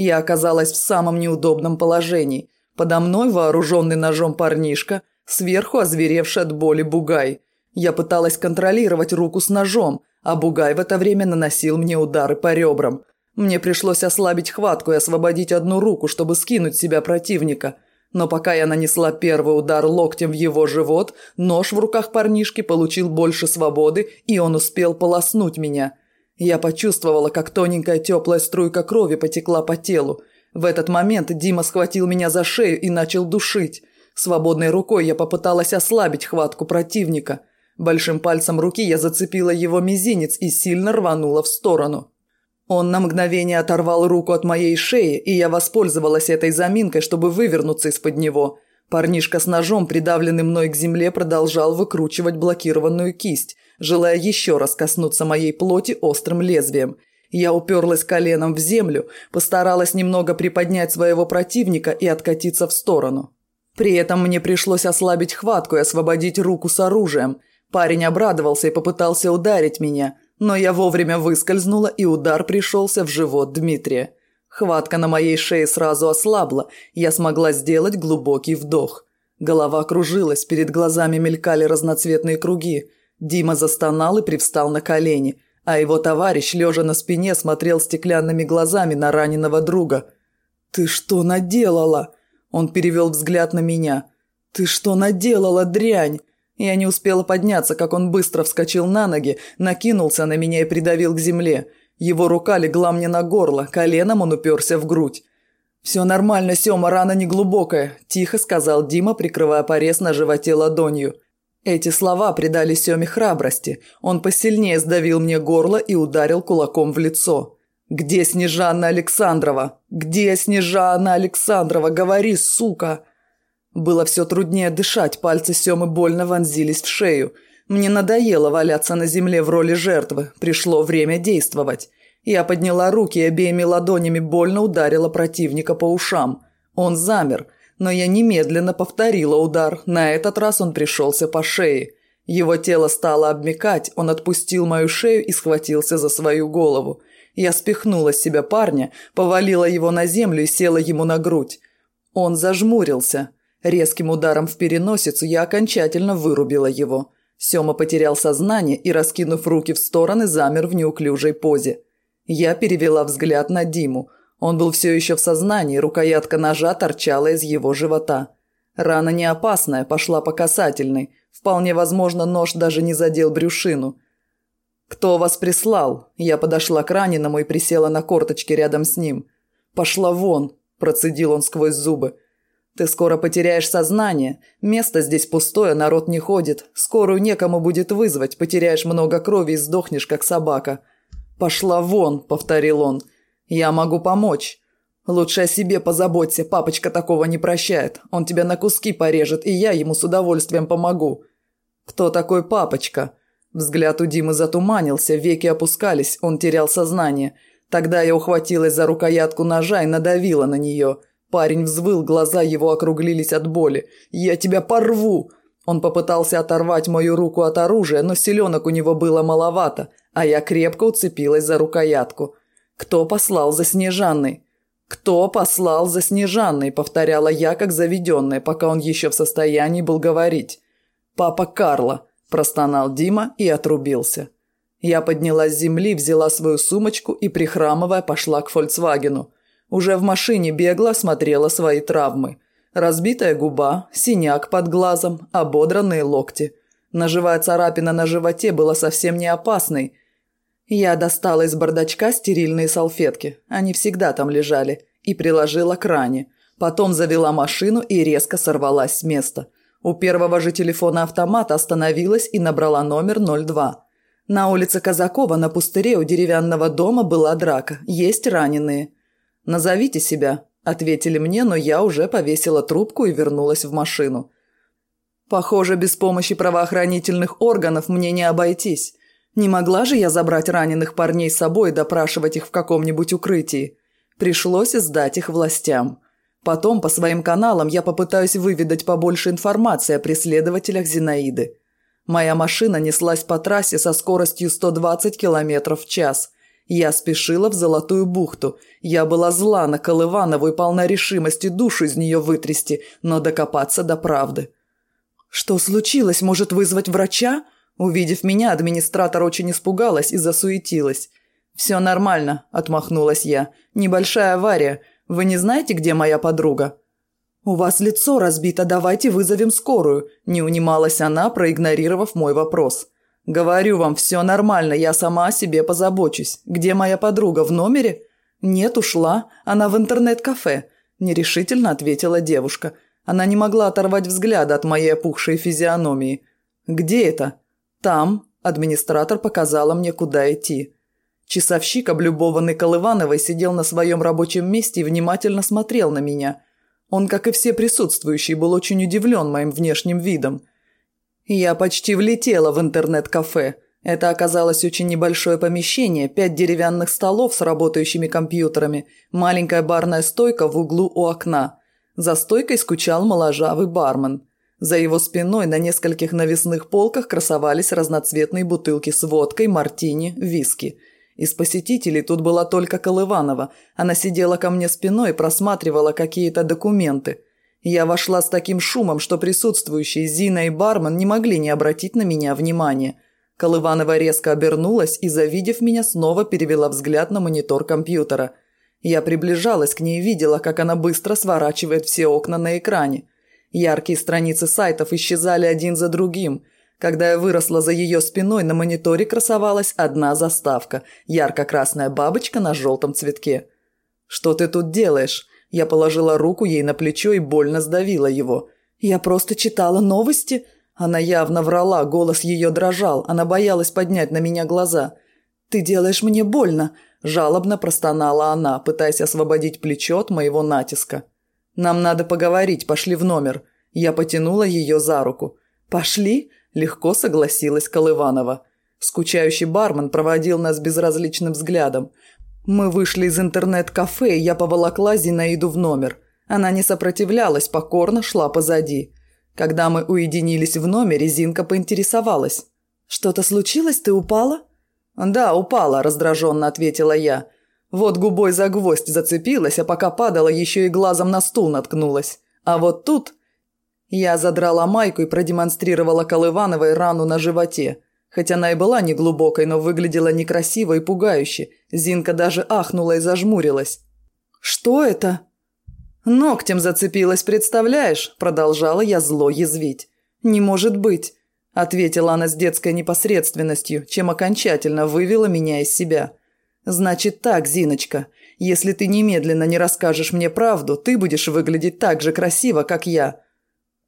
Я оказалась в самом неудобном положении. Подо мной вооруженный ножом парнишка, сверху озверевший от боли бугай. Я пыталась контролировать руку с ножом, а бугай в это время наносил мне удары по ребрам. Мне пришлось ослабить хватку и освободить одну руку, чтобы скинуть себя противника. Но пока я нанесла первый удар локтем в его живот, нож в руках парнишки получил больше свободы, и он успел полоснуть меня – я почувствовала, как тоненькая теплая струйка крови потекла по телу. В этот момент Дима схватил меня за шею и начал душить. Свободной рукой я попыталась ослабить хватку противника. Большим пальцем руки я зацепила его мизинец и сильно рванула в сторону. Он на мгновение оторвал руку от моей шеи, и я воспользовалась этой заминкой, чтобы вывернуться из-под него. Парнишка с ножом, придавленный мной к земле, продолжал выкручивать блокированную кисть – желая еще раз коснуться моей плоти острым лезвием. Я уперлась коленом в землю, постаралась немного приподнять своего противника и откатиться в сторону. При этом мне пришлось ослабить хватку и освободить руку с оружием. Парень обрадовался и попытался ударить меня, но я вовремя выскользнула, и удар пришелся в живот Дмитрия. Хватка на моей шее сразу ослабла, я смогла сделать глубокий вдох. Голова кружилась, перед глазами мелькали разноцветные круги. Дима застонал и привстал на колени, а его товарищ, лежа на спине, смотрел стеклянными глазами на раненого друга. «Ты что наделала?» Он перевел взгляд на меня. «Ты что наделала, дрянь?» Я не успела подняться, как он быстро вскочил на ноги, накинулся на меня и придавил к земле. Его рука легла мне на горло, коленом он уперся в грудь. «Все нормально, Сема, рана неглубокая», – тихо сказал Дима, прикрывая порез на животе ладонью. Эти слова придали Семе храбрости. Он посильнее сдавил мне горло и ударил кулаком в лицо. «Где Снежанна Александрова? Где Снежанна Александрова? Говори, сука!» Было все труднее дышать, пальцы Семы больно вонзились в шею. Мне надоело валяться на земле в роли жертвы. Пришло время действовать. Я подняла руки и обеими ладонями больно ударила противника по ушам. Он замер – но я немедленно повторила удар. На этот раз он пришелся по шее. Его тело стало обмекать, он отпустил мою шею и схватился за свою голову. Я спихнула с себя парня, повалила его на землю и села ему на грудь. Он зажмурился. Резким ударом в переносицу я окончательно вырубила его. Сёма потерял сознание и, раскинув руки в стороны, замер в неуклюжей позе. Я перевела взгляд на Диму. Он был все еще в сознании, рукоятка ножа торчала из его живота. Рана не опасная, пошла по касательной. Вполне возможно, нож даже не задел брюшину. «Кто вас прислал?» Я подошла к раненому и присела на корточки рядом с ним. «Пошла вон!» – процедил он сквозь зубы. «Ты скоро потеряешь сознание. Место здесь пустое, народ не ходит. Скорую некому будет вызвать, потеряешь много крови и сдохнешь, как собака». «Пошла вон!» – повторил он. «Я могу помочь. Лучше о себе позаботься, папочка такого не прощает. Он тебя на куски порежет, и я ему с удовольствием помогу». «Кто такой папочка?» Взгляд у Димы затуманился, веки опускались, он терял сознание. Тогда я ухватилась за рукоятку ножа и надавила на нее. Парень взвыл, глаза его округлились от боли. «Я тебя порву!» Он попытался оторвать мою руку от оружия, но селенок у него было маловато, а я крепко уцепилась за рукоятку. «Кто послал за Снежанной?» «Кто послал за Снежанной?» – повторяла я, как заведенная, пока он еще в состоянии был говорить. «Папа Карла», – простонал Дима и отрубился. Я поднялась с земли, взяла свою сумочку и, прихрамывая, пошла к «Фольксвагену». Уже в машине бегла, смотрела свои травмы. Разбитая губа, синяк под глазом, ободранные локти. Ножевая царапина на животе была совсем не опасной – я достала из бардачка стерильные салфетки, они всегда там лежали, и приложила к ране. Потом завела машину и резко сорвалась с места. У первого же телефона автомата остановилась и набрала номер 02. На улице Казакова на пустыре у деревянного дома была драка. Есть раненые. «Назовите себя», – ответили мне, но я уже повесила трубку и вернулась в машину. Похоже, без помощи правоохранительных органов мне не обойтись. Не могла же я забрать раненых парней с собой и допрашивать их в каком-нибудь укрытии. Пришлось сдать их властям. Потом по своим каналам я попытаюсь выведать побольше информации о преследователях Зинаиды. Моя машина неслась по трассе со скоростью 120 км в час. Я спешила в Золотую бухту. Я была зла на Колыванову и полна решимости душу из нее вытрясти, но докопаться до правды. «Что случилось? Может, вызвать врача?» Увидев меня, администратор очень испугалась и засуетилась. «Все нормально», – отмахнулась я. «Небольшая авария. Вы не знаете, где моя подруга?» «У вас лицо разбито, давайте вызовем скорую», – не унималась она, проигнорировав мой вопрос. «Говорю вам, все нормально, я сама о себе позабочусь. Где моя подруга, в номере?» «Нет, ушла. Она в интернет-кафе», – нерешительно ответила девушка. Она не могла оторвать взгляда от моей опухшей физиономии. «Где это?» «Там», – администратор показала мне, куда идти. Часовщик, облюбованный Колывановой, сидел на своем рабочем месте и внимательно смотрел на меня. Он, как и все присутствующие, был очень удивлен моим внешним видом. Я почти влетела в интернет-кафе. Это оказалось очень небольшое помещение, пять деревянных столов с работающими компьютерами, маленькая барная стойка в углу у окна. За стойкой скучал моложавый бармен. За его спиной на нескольких навесных полках красовались разноцветные бутылки с водкой, мартини, виски. Из посетителей тут была только Колыванова. Она сидела ко мне спиной и просматривала какие-то документы. Я вошла с таким шумом, что присутствующие Зина и бармен не могли не обратить на меня внимания. Колыванова резко обернулась и, завидев меня, снова перевела взгляд на монитор компьютера. Я приближалась к ней и видела, как она быстро сворачивает все окна на экране. Яркие страницы сайтов исчезали один за другим. Когда я выросла за ее спиной, на мониторе красовалась одна заставка – ярко-красная бабочка на желтом цветке. «Что ты тут делаешь?» Я положила руку ей на плечо и больно сдавила его. «Я просто читала новости». Она явно врала, голос ее дрожал, она боялась поднять на меня глаза. «Ты делаешь мне больно», – жалобно простонала она, пытаясь освободить плечо от моего натиска. «Нам надо поговорить, пошли в номер». Я потянула ее за руку. «Пошли?» – легко согласилась Колыванова. Скучающий бармен проводил нас безразличным взглядом. Мы вышли из интернет-кафе, и я поволокла Зинаиду в номер. Она не сопротивлялась, покорно шла позади. Когда мы уединились в номере, Зинка поинтересовалась. «Что-то случилось? Ты упала?» «Да, упала», – раздраженно ответила я. Вот губой за гвоздь зацепилась, а пока падала, еще и глазом на стул наткнулась. А вот тут... Я задрала майку и продемонстрировала Колывановой рану на животе. Хоть она и была неглубокой, но выглядела некрасиво и пугающе. Зинка даже ахнула и зажмурилась. «Что это?» «Ногтем зацепилась, представляешь?» – продолжала я зло язвить. «Не может быть», – ответила она с детской непосредственностью, чем окончательно вывела меня из себя. «Значит так, Зиночка, если ты немедленно не расскажешь мне правду, ты будешь выглядеть так же красиво, как я».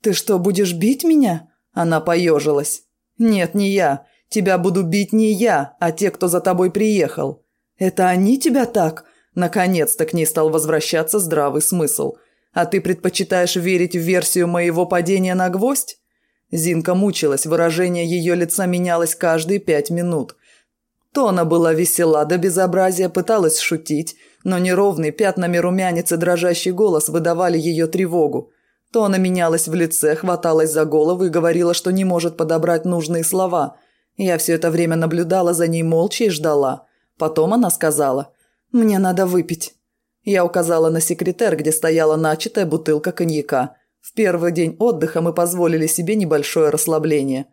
«Ты что, будешь бить меня?» Она поежилась. «Нет, не я. Тебя буду бить не я, а те, кто за тобой приехал». «Это они тебя так?» Наконец-то к ней стал возвращаться здравый смысл. «А ты предпочитаешь верить в версию моего падения на гвоздь?» Зинка мучилась, выражение ее лица менялось каждые пять минут. То она была весела до безобразия, пыталась шутить, но неровный пятнами румянец и дрожащий голос выдавали ее тревогу. То она менялась в лице, хваталась за голову и говорила, что не может подобрать нужные слова. Я все это время наблюдала за ней молча и ждала. Потом она сказала «Мне надо выпить». Я указала на секретер, где стояла начатая бутылка коньяка. В первый день отдыха мы позволили себе небольшое расслабление.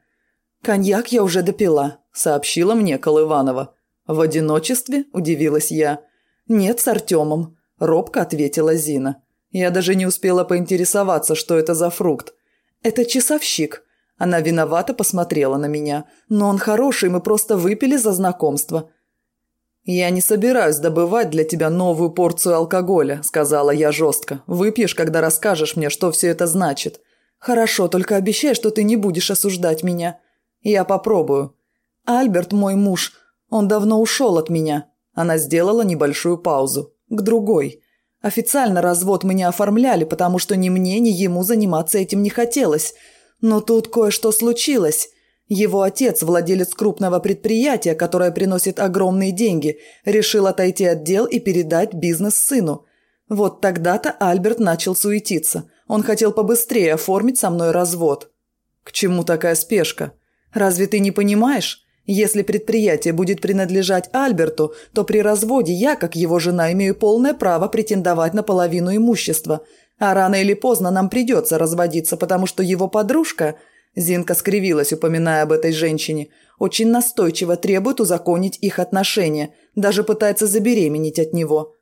«Коньяк я уже допила», сообщила мне Колыванова. «В одиночестве?» – удивилась я. «Нет, с Артемом», – робко ответила Зина. Я даже не успела поинтересоваться, что это за фрукт. «Это часовщик». Она виновато посмотрела на меня. «Но он хороший, мы просто выпили за знакомство». «Я не собираюсь добывать для тебя новую порцию алкоголя», – сказала я жестко. «Выпьешь, когда расскажешь мне, что все это значит». «Хорошо, только обещай, что ты не будешь осуждать меня». «Я попробую», Альберт мой муж. Он давно ушел от меня. Она сделала небольшую паузу. К другой. Официально развод мы не оформляли, потому что ни мне, ни ему заниматься этим не хотелось. Но тут кое-что случилось. Его отец, владелец крупного предприятия, которое приносит огромные деньги, решил отойти от дел и передать бизнес сыну. Вот тогда-то Альберт начал суетиться. Он хотел побыстрее оформить со мной развод. К чему такая спешка? Разве ты не понимаешь? Если предприятие будет принадлежать Альберту, то при разводе я, как его жена, имею полное право претендовать на половину имущества. А рано или поздно нам придется разводиться, потому что его подружка...» Зинка скривилась, упоминая об этой женщине. «Очень настойчиво требует узаконить их отношения. Даже пытается забеременеть от него».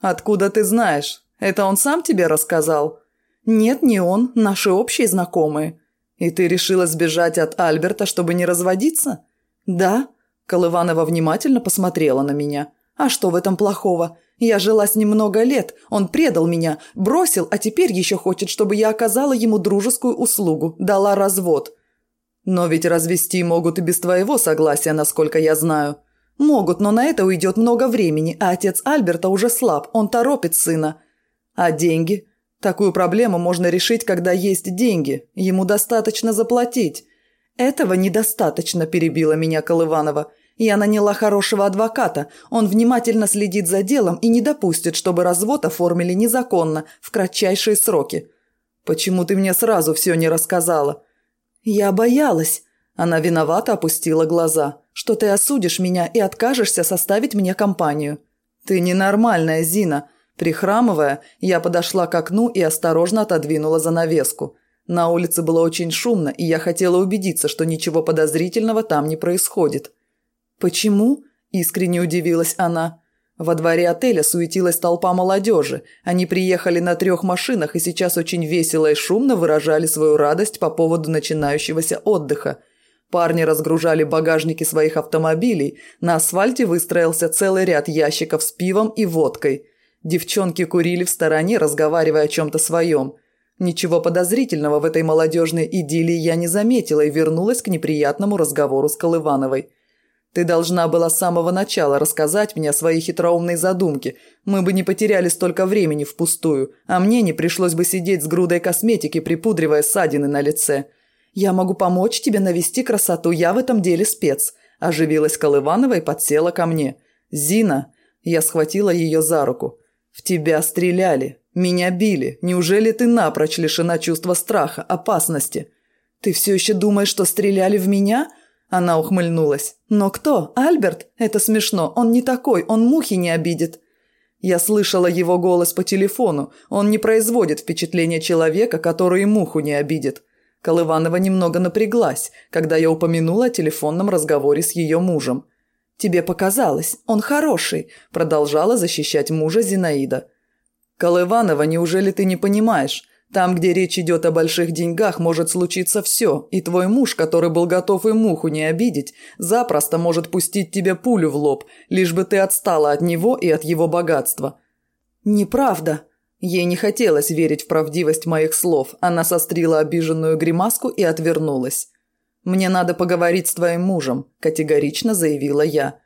«Откуда ты знаешь? Это он сам тебе рассказал?» «Нет, не он. Наши общие знакомые». «И ты решила сбежать от Альберта, чтобы не разводиться?» «Да». Колыванова внимательно посмотрела на меня. «А что в этом плохого? Я жила с ним много лет, он предал меня, бросил, а теперь еще хочет, чтобы я оказала ему дружескую услугу, дала развод». «Но ведь развести могут и без твоего согласия, насколько я знаю». «Могут, но на это уйдет много времени, а отец Альберта уже слаб, он торопит сына». «А деньги? Такую проблему можно решить, когда есть деньги. Ему достаточно заплатить». «Этого недостаточно», – перебила меня Колыванова. «Я наняла хорошего адвоката. Он внимательно следит за делом и не допустит, чтобы развод оформили незаконно, в кратчайшие сроки». «Почему ты мне сразу все не рассказала?» «Я боялась». Она виновато опустила глаза. «Что ты осудишь меня и откажешься составить мне компанию». «Ты ненормальная, Зина. Прихрамывая, я подошла к окну и осторожно отодвинула занавеску. На улице было очень шумно, и я хотела убедиться, что ничего подозрительного там не происходит. «Почему?» – искренне удивилась она. Во дворе отеля суетилась толпа молодежи. Они приехали на трех машинах и сейчас очень весело и шумно выражали свою радость по поводу начинающегося отдыха. Парни разгружали багажники своих автомобилей, на асфальте выстроился целый ряд ящиков с пивом и водкой – Девчонки курили в стороне, разговаривая о чем-то своем. Ничего подозрительного в этой молодежной идиллии я не заметила и вернулась к неприятному разговору с Колывановой. «Ты должна была с самого начала рассказать мне о своей хитроумной задумке. Мы бы не потеряли столько времени впустую, а мне не пришлось бы сидеть с грудой косметики, припудривая ссадины на лице. Я могу помочь тебе навести красоту, я в этом деле спец», – оживилась Колыванова и подсела ко мне. «Зина!» – я схватила ее за руку. «В тебя стреляли, меня били. Неужели ты напрочь лишена чувства страха, опасности?» «Ты все еще думаешь, что стреляли в меня?» Она ухмыльнулась. «Но кто? Альберт? Это смешно. Он не такой, он мухи не обидит». Я слышала его голос по телефону. Он не производит впечатления человека, который муху не обидит. Колыванова немного напряглась, когда я упомянула о телефонном разговоре с ее мужем. «Тебе показалось, он хороший», – продолжала защищать мужа Зинаида. «Колыванова, неужели ты не понимаешь? Там, где речь идет о больших деньгах, может случиться все, и твой муж, который был готов и муху не обидеть, запросто может пустить тебе пулю в лоб, лишь бы ты отстала от него и от его богатства». «Неправда». Ей не хотелось верить в правдивость моих слов. Она сострила обиженную гримаску и отвернулась. «Мне надо поговорить с твоим мужем», – категорично заявила я.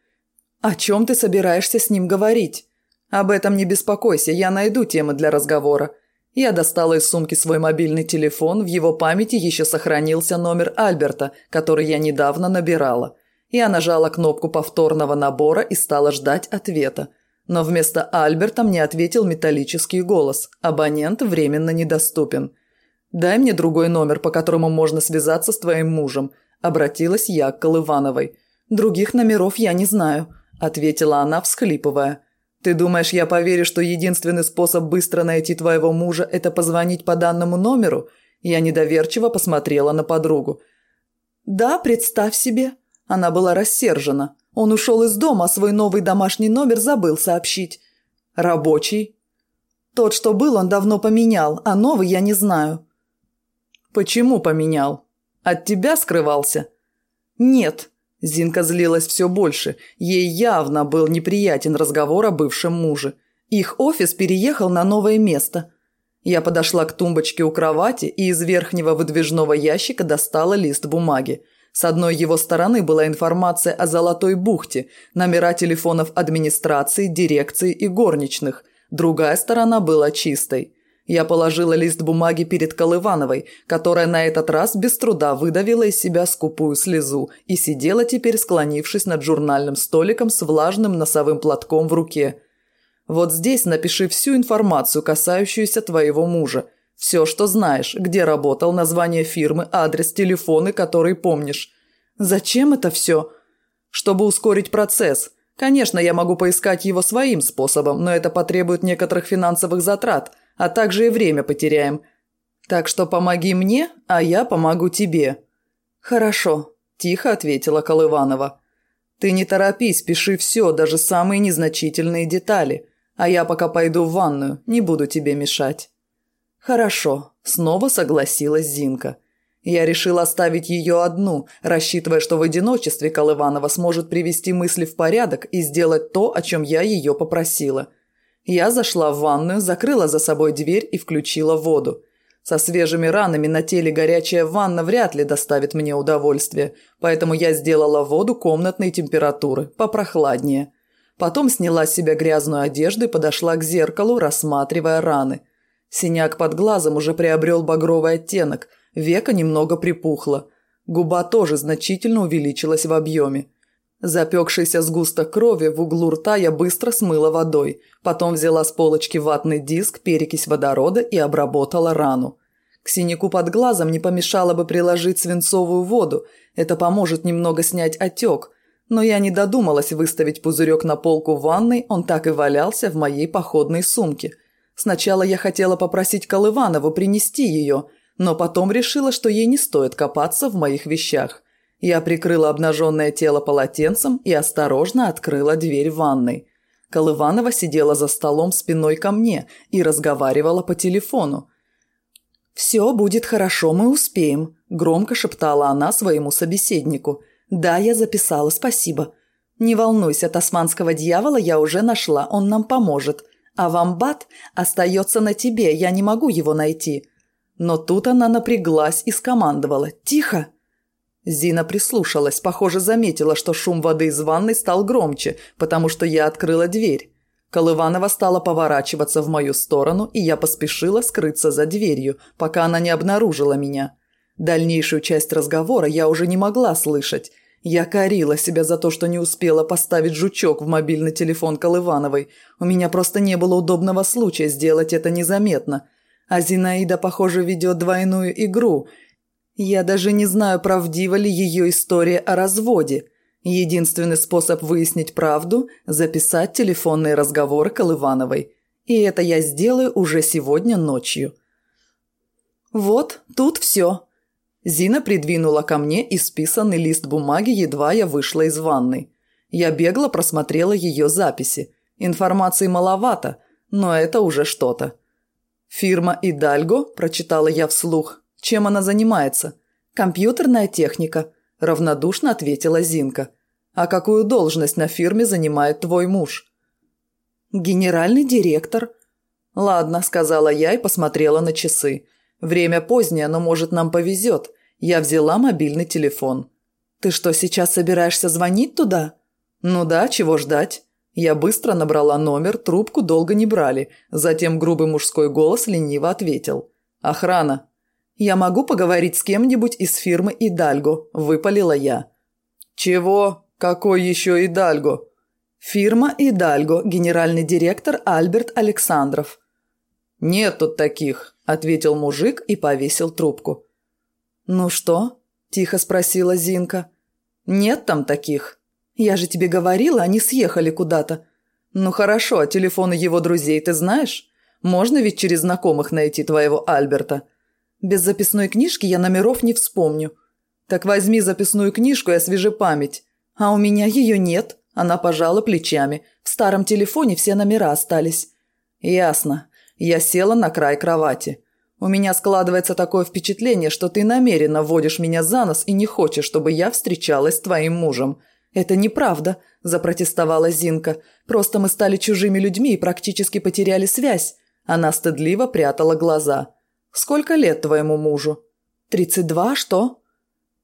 «О чем ты собираешься с ним говорить?» «Об этом не беспокойся, я найду темы для разговора». Я достала из сумки свой мобильный телефон, в его памяти еще сохранился номер Альберта, который я недавно набирала. Я нажала кнопку повторного набора и стала ждать ответа. Но вместо Альберта мне ответил металлический голос. Абонент временно недоступен. «Дай мне другой номер, по которому можно связаться с твоим мужем», – обратилась я к Колывановой. «Других номеров я не знаю», – ответила она, всхлипывая. «Ты думаешь, я поверю, что единственный способ быстро найти твоего мужа – это позвонить по данному номеру?» Я недоверчиво посмотрела на подругу. «Да, представь себе». Она была рассержена. Он ушел из дома, а свой новый домашний номер забыл сообщить. «Рабочий?» «Тот, что был, он давно поменял, а новый я не знаю». «Почему поменял? От тебя скрывался?» «Нет». Зинка злилась все больше. Ей явно был неприятен разговор о бывшем муже. Их офис переехал на новое место. Я подошла к тумбочке у кровати и из верхнего выдвижного ящика достала лист бумаги. С одной его стороны была информация о Золотой бухте, номера телефонов администрации, дирекции и горничных. Другая сторона была чистой. Я положила лист бумаги перед Колывановой, которая на этот раз без труда выдавила из себя скупую слезу и сидела теперь, склонившись над журнальным столиком с влажным носовым платком в руке. «Вот здесь напиши всю информацию, касающуюся твоего мужа. Все, что знаешь, где работал, название фирмы, адрес, телефоны, которые помнишь. Зачем это все? Чтобы ускорить процесс. Конечно, я могу поискать его своим способом, но это потребует некоторых финансовых затрат, а также и время потеряем. Так что помоги мне, а я помогу тебе». «Хорошо», – тихо ответила Колыванова. «Ты не торопись, пиши все, даже самые незначительные детали, а я пока пойду в ванную, не буду тебе мешать». «Хорошо», – снова согласилась Зинка. Я решил оставить ее одну, рассчитывая, что в одиночестве Колыванова сможет привести мысли в порядок и сделать то, о чем я ее попросила. Я зашла в ванную, закрыла за собой дверь и включила воду. Со свежими ранами на теле горячая ванна вряд ли доставит мне удовольствие, поэтому я сделала воду комнатной температуры, попрохладнее. Потом сняла с себя грязную одежду и подошла к зеркалу, рассматривая раны. Синяк под глазом уже приобрел багровый оттенок – Века немного припухло. Губа тоже значительно увеличилась в объеме. Запекшийся сгусток крови в углу рта я быстро смыла водой. Потом взяла с полочки ватный диск, перекись водорода и обработала рану. К синяку под глазом не помешало бы приложить свинцовую воду. Это поможет немного снять отек. Но я не додумалась выставить пузырек на полку в ванной, он так и валялся в моей походной сумке. Сначала я хотела попросить Колыванову принести ее – но потом решила, что ей не стоит копаться в моих вещах. Я прикрыла обнаженное тело полотенцем и осторожно открыла дверь ванной. Колыванова сидела за столом спиной ко мне и разговаривала по телефону. «Все будет хорошо, мы успеем», – громко шептала она своему собеседнику. «Да, я записала, спасибо. Не волнуйся, тасманского дьявола я уже нашла, он нам поможет. А вамбат остается на тебе, я не могу его найти. Но тут она напряглась и скомандовала «Тихо!». Зина прислушалась, похоже, заметила, что шум воды из ванной стал громче, потому что я открыла дверь. Колыванова стала поворачиваться в мою сторону, и я поспешила скрыться за дверью, пока она не обнаружила меня. Дальнейшую часть разговора я уже не могла слышать. Я корила себя за то, что не успела поставить жучок в мобильный телефон Колывановой. У меня просто не было удобного случая сделать это незаметно. А Зинаида, похоже, ведет двойную игру. Я даже не знаю, правдива ли ее история о разводе. Единственный способ выяснить правду – записать телефонные разговоры Колывановой. И это я сделаю уже сегодня ночью. Вот, тут все. Зина придвинула ко мне исписанный лист бумаги, едва я вышла из ванной. Я бегло просмотрела ее записи. Информации маловато, но это уже что-то. «Фирма «Идальго», – прочитала я вслух. «Чем она занимается?» «Компьютерная техника», – равнодушно ответила Зинка. «А какую должность на фирме занимает твой муж?» «Генеральный директор». «Ладно», – сказала я и посмотрела на часы. «Время позднее, но, может, нам повезет. Я взяла мобильный телефон». «Ты что, сейчас собираешься звонить туда?» «Ну да, чего ждать?» Я быстро набрала номер, трубку долго не брали. Затем грубый мужской голос лениво ответил. «Охрана». «Я могу поговорить с кем-нибудь из фирмы «Идальго», – выпалила я. «Чего? Какой еще «Идальго»?» «Фирма «Идальго», генеральный директор Альберт Александров». «Нет тут таких», – ответил мужик и повесил трубку. «Ну что?» – тихо спросила Зинка. «Нет там таких», «Я же тебе говорила, они съехали куда-то». «Ну хорошо, а телефоны его друзей ты знаешь? Можно ведь через знакомых найти твоего Альберта. Без записной книжки я номеров не вспомню. Так возьми записную книжку и освежи память. А у меня ее нет». Она пожала плечами. В старом телефоне все номера остались. «Ясно. Я села на край кровати. У меня складывается такое впечатление, что ты намеренно водишь меня за нос и не хочешь, чтобы я встречалась с твоим мужем. «Это неправда», – запротестовала Зинка. «Просто мы стали чужими людьми и практически потеряли связь». Она стыдливо прятала глаза. «Сколько лет твоему мужу?» «Тридцать два, что?»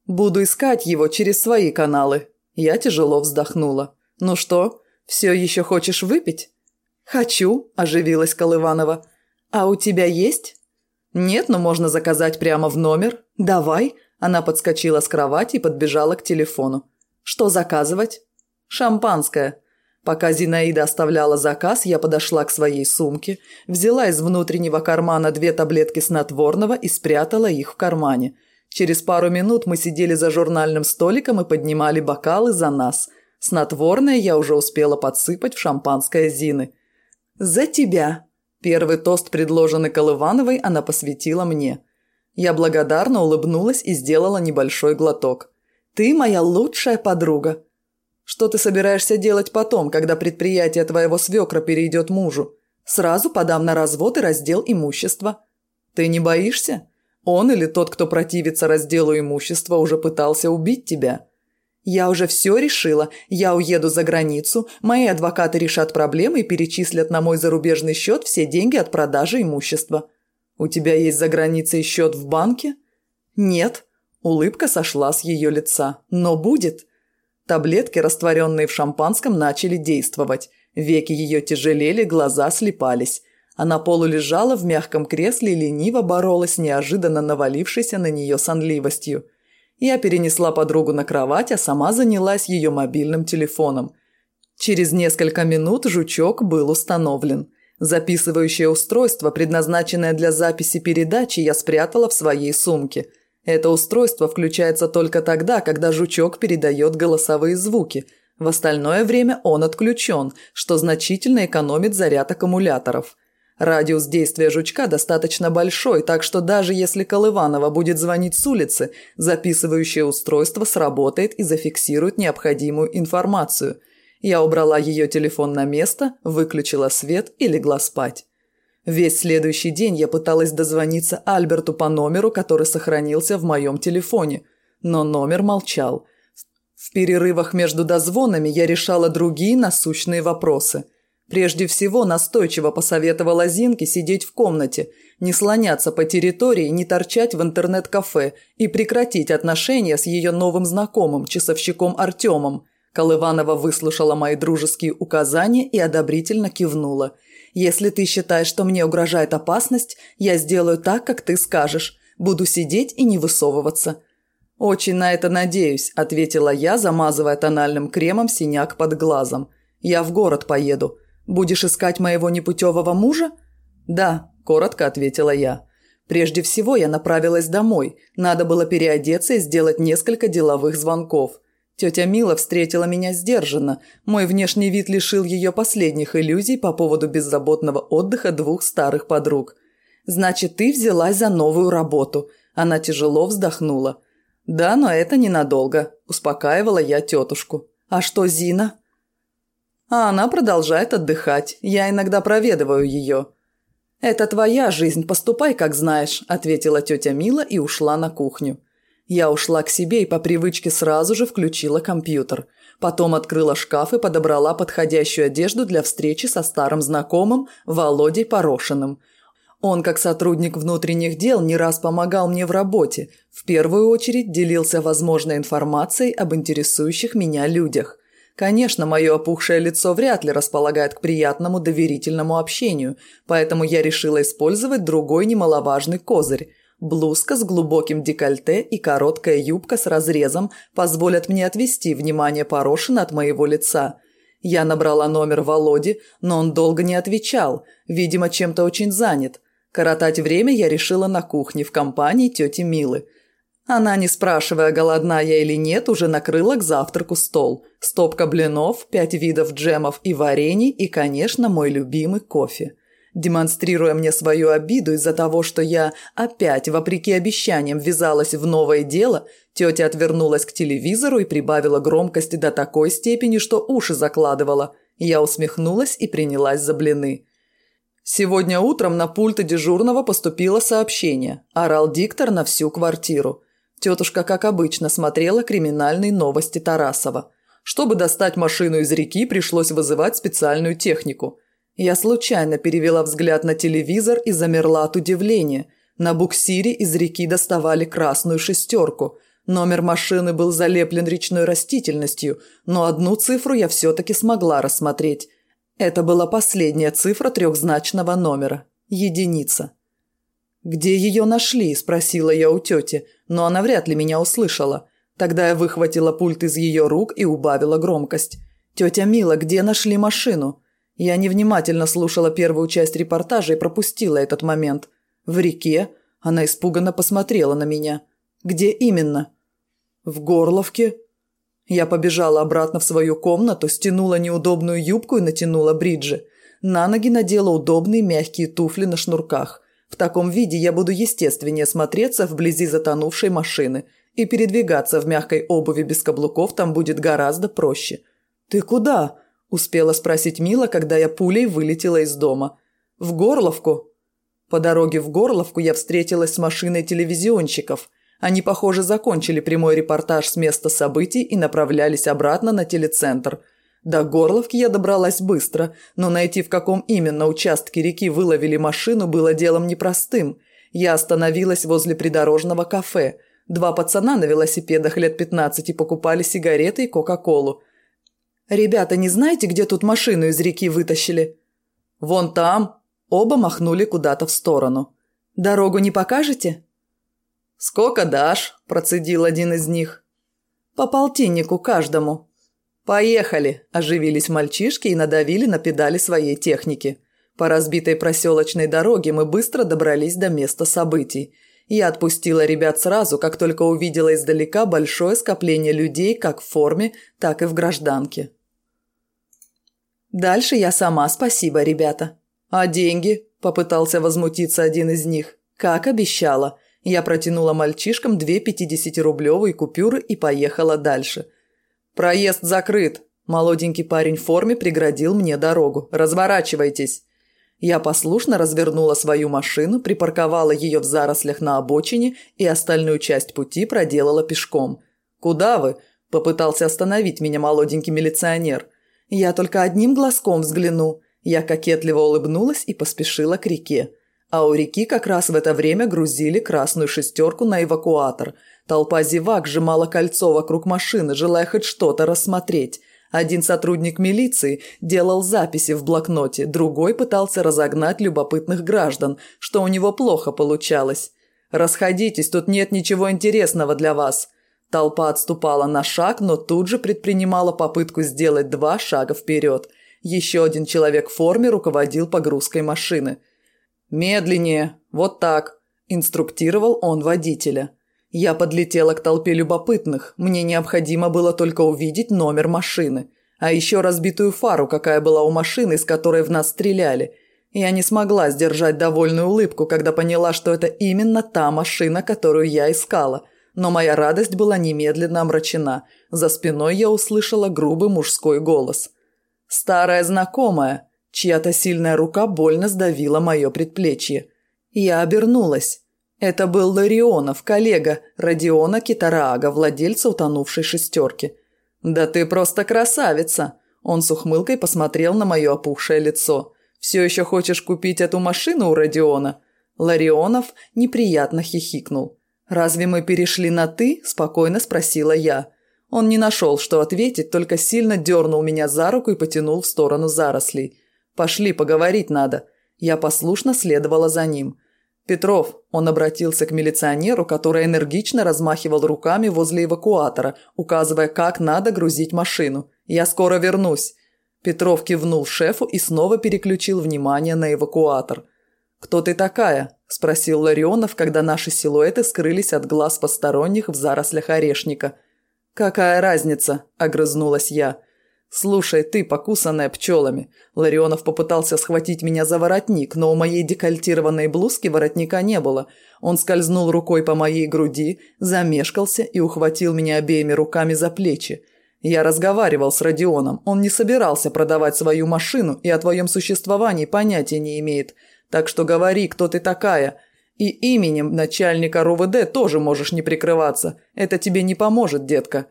«Буду искать его через свои каналы». Я тяжело вздохнула. «Ну что, все еще хочешь выпить?» «Хочу», – оживилась Колыванова. «А у тебя есть?» «Нет, но можно заказать прямо в номер». «Давай». Она подскочила с кровати и подбежала к телефону. Что заказывать? Шампанское. Пока Зинаида оставляла заказ, я подошла к своей сумке, взяла из внутреннего кармана две таблетки снотворного и спрятала их в кармане. Через пару минут мы сидели за журнальным столиком и поднимали бокалы за нас. Снотворное я уже успела подсыпать в шампанское Зины. «За тебя!» Первый тост, предложенный Колывановой, она посвятила мне. Я благодарно улыбнулась и сделала небольшой глоток. «Ты моя лучшая подруга!» «Что ты собираешься делать потом, когда предприятие твоего свекра перейдет мужу?» «Сразу подам на развод и раздел имущества». «Ты не боишься? Он или тот, кто противится разделу имущества, уже пытался убить тебя?» «Я уже все решила. Я уеду за границу, мои адвокаты решат проблемы и перечислят на мой зарубежный счет все деньги от продажи имущества». «У тебя есть за границей счет в банке?» «Нет». Улыбка сошла с ее лица. «Но будет». Таблетки, растворенные в шампанском, начали действовать. Веки ее тяжелели, глаза слепались. Она полулежала в мягком кресле и лениво боролась неожиданно навалившейся на нее сонливостью. Я перенесла подругу на кровать, а сама занялась ее мобильным телефоном. Через несколько минут жучок был установлен. Записывающее устройство, предназначенное для записи передачи, я спрятала в своей сумке. Это устройство включается только тогда, когда жучок передает голосовые звуки. В остальное время он отключен, что значительно экономит заряд аккумуляторов. Радиус действия жучка достаточно большой, так что даже если Колыванова будет звонить с улицы, записывающее устройство сработает и зафиксирует необходимую информацию. Я убрала ее телефон на место, выключила свет и легла спать. Весь следующий день я пыталась дозвониться Альберту по номеру, который сохранился в моем телефоне, но номер молчал. В перерывах между дозвонами я решала другие насущные вопросы – Прежде всего, настойчиво посоветовала Зинке сидеть в комнате, не слоняться по территории, не торчать в интернет-кафе и прекратить отношения с ее новым знакомым, часовщиком Артемом. Колыванова выслушала мои дружеские указания и одобрительно кивнула. «Если ты считаешь, что мне угрожает опасность, я сделаю так, как ты скажешь. Буду сидеть и не высовываться». «Очень на это надеюсь», – ответила я, замазывая тональным кремом синяк под глазом. «Я в город поеду. «Будешь искать моего непутевого мужа?» «Да», – коротко ответила я. Прежде всего я направилась домой. Надо было переодеться и сделать несколько деловых звонков. Тетя Мила встретила меня сдержанно. Мой внешний вид лишил ее последних иллюзий по поводу беззаботного отдыха двух старых подруг. «Значит, ты взялась за новую работу». Она тяжело вздохнула. «Да, но это ненадолго», – успокаивала я тетушку. «А что Зина?» А она продолжает отдыхать. Я иногда проведываю ее. «Это твоя жизнь, поступай, как знаешь», – ответила тетя Мила и ушла на кухню. Я ушла к себе и по привычке сразу же включила компьютер. Потом открыла шкаф и подобрала подходящую одежду для встречи со старым знакомым Володей Порошиным. Он, как сотрудник внутренних дел, не раз помогал мне в работе. В первую очередь делился возможной информацией об интересующих меня людях. Конечно, мое опухшее лицо вряд ли располагает к приятному доверительному общению, поэтому я решила использовать другой немаловажный козырь. Блузка с глубоким декольте и короткая юбка с разрезом позволят мне отвести внимание Порошина от моего лица. Я набрала номер Володи, но он долго не отвечал, видимо, чем-то очень занят. Коротать время я решила на кухне в компании тети Милы – она, не спрашивая, голодна я или нет, уже накрыла к завтраку стол. Стопка блинов, пять видов джемов и варений и, конечно, мой любимый кофе. Демонстрируя мне свою обиду из-за того, что я опять, вопреки обещаниям, ввязалась в новое дело, тетя отвернулась к телевизору и прибавила громкости до такой степени, что уши закладывала. Я усмехнулась и принялась за блины. Сегодня утром на пульт дежурного поступило сообщение. Орал диктор на всю квартиру. Тетушка, как обычно, смотрела криминальные новости Тарасова. Чтобы достать машину из реки, пришлось вызывать специальную технику. Я случайно перевела взгляд на телевизор и замерла от удивления. На буксире из реки доставали красную шестерку. Номер машины был залеплен речной растительностью, но одну цифру я все-таки смогла рассмотреть. Это была последняя цифра трехзначного номера – единица. «Где ее нашли?» – спросила я у тети, но она вряд ли меня услышала. Тогда я выхватила пульт из ее рук и убавила громкость. «Тетя Мила, где нашли машину?» Я невнимательно слушала первую часть репортажа и пропустила этот момент. «В реке?» Она испуганно посмотрела на меня. Где именно? В Горловке. Я побежала обратно в свою комнату, стянула неудобную юбку и натянула бриджи. На ноги надела удобные мягкие туфли на шнурках. В таком виде я буду естественнее смотреться вблизи затонувшей машины. И передвигаться в мягкой обуви без каблуков там будет гораздо проще. «Ты куда?» – успела спросить Мила, когда я пулей вылетела из дома. «В Горловку». По дороге в Горловку я встретилась с машиной телевизионщиков. Они, похоже, закончили прямой репортаж с места событий и направлялись обратно на телецентр. До Горловки я добралась быстро, но найти, в каком именно участке реки выловили машину, было делом непростым. Я остановилась возле придорожного кафе. Два пацана на велосипедах лет 15 покупали сигареты и кока-колу. «Ребята, не знаете, где тут машину из реки вытащили?» «Вон там!» Оба махнули куда-то в сторону. «Дорогу не покажете?» «Сколько дашь?» – процедил один из них. «По полтиннику каждому». «Поехали!» – оживились мальчишки и надавили на педали своей техники. По разбитой проселочной дороге мы быстро добрались до места событий. Я отпустила ребят сразу, как только увидела издалека большое скопление людей как в форме, так и в гражданке. Дальше я сама, спасибо, ребята. А деньги? Попытался возмутиться один из них. Как обещала. Я протянула мальчишкам две 50-рублевые купюры и поехала дальше. «Проезд закрыт!» Молоденький парень в форме преградил мне дорогу. «Разворачивайтесь!» Я послушно развернула свою машину, припарковала ее в зарослях на обочине и остальную часть пути проделала пешком. «Куда вы?» – попытался остановить меня молоденький милиционер – я только одним глазком взгляну. Я кокетливо улыбнулась и поспешила к реке. А у реки как раз в это время грузили красную шестерку на эвакуатор. Толпа зевак сжимала кольцо вокруг машины, желая хоть что-то рассмотреть. Один сотрудник милиции делал записи в блокноте, другой пытался разогнать любопытных граждан, что у него плохо получалось. «Расходитесь, тут нет ничего интересного для вас», Толпа отступала на шаг, но тут же предпринимала попытку сделать два шага вперед. Еще один человек в форме руководил погрузкой машины. «Медленнее, вот так», – инструктировал он водителя. Я подлетела к толпе любопытных. Мне необходимо было только увидеть номер машины. А еще разбитую фару, какая была у машины, из которой в нас стреляли. Я не смогла сдержать довольную улыбку, когда поняла, что это именно та машина, которую я искала – но моя радость была немедленно омрачена. За спиной я услышала грубый мужской голос. «Старая знакомая!» Чья-то сильная рука больно сдавила мое предплечье. Я обернулась. Это был Ларионов, коллега Родиона Китараага, владельца утонувшей шестерки. «Да ты просто красавица!» Он с ухмылкой посмотрел на мое опухшее лицо. «Все еще хочешь купить эту машину у Родиона?» Ларионов неприятно хихикнул. «Разве мы перешли на «ты»?» – спокойно спросила я. Он не нашел, что ответить, только сильно дернул меня за руку и потянул в сторону зарослей. «Пошли, поговорить надо». Я послушно следовала за ним. «Петров», – он обратился к милиционеру, который энергично размахивал руками возле эвакуатора, указывая, как надо грузить машину. «Я скоро вернусь». Петров кивнул шефу и снова переключил внимание на эвакуатор. «Кто ты такая?» – спросил Ларионов, когда наши силуэты скрылись от глаз посторонних в зарослях орешника. «Какая разница?» – огрызнулась я. «Слушай, ты, покусанная пчелами». Ларионов попытался схватить меня за воротник, но у моей декольтированной блузки воротника не было. Он скользнул рукой по моей груди, замешкался и ухватил меня обеими руками за плечи. Я разговаривал с Родионом. Он не собирался продавать свою машину и о твоем существовании понятия не имеет. Так что говори, кто ты такая. И именем начальника РУВД тоже можешь не прикрываться. Это тебе не поможет, детка.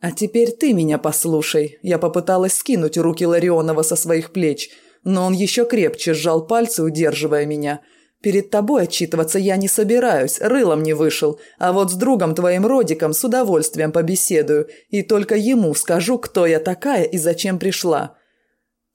А теперь ты меня послушай. Я попыталась скинуть руки Ларионова со своих плеч, но он еще крепче сжал пальцы, удерживая меня. Перед тобой отчитываться я не собираюсь, рылом не вышел, а вот с другом твоим Родиком с удовольствием побеседую, и только ему скажу, кто я такая и зачем пришла.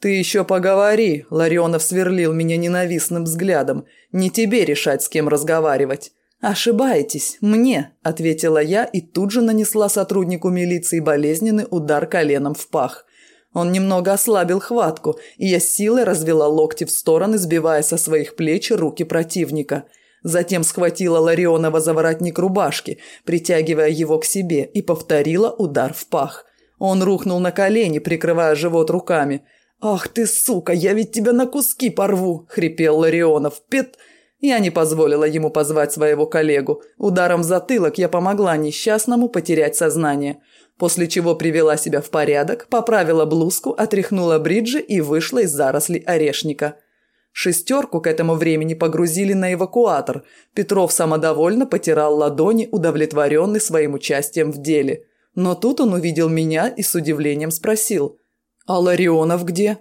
«Ты еще поговори», – Ларионов сверлил меня ненавистным взглядом. «Не тебе решать, с кем разговаривать». «Ошибаетесь, мне», – ответила я и тут же нанесла сотруднику милиции болезненный удар коленом в пах. Он немного ослабил хватку, и я силой развела локти в стороны, сбивая со своих плеч руки противника. затем схватила Ларионова за воротник рубашки, притягивая его к себе, и повторила удар в пах. Он рухнул на колени, прикрывая живот руками. «Ах ты, сука, я ведь тебя на куски порву!» – хрипел Ларионов. «Пет...» Я не позволила ему позвать своего коллегу. Ударом в затылок я помогла несчастному потерять сознание. После чего привела себя в порядок, поправила блузку, отряхнула бриджи и вышла из зарослей орешника. Шестерку к этому времени погрузили на эвакуатор. Петров самодовольно потирал ладони, удовлетворенный своим участием в деле. Но тут он увидел меня и с удивлением спросил. «А Ларионов где?»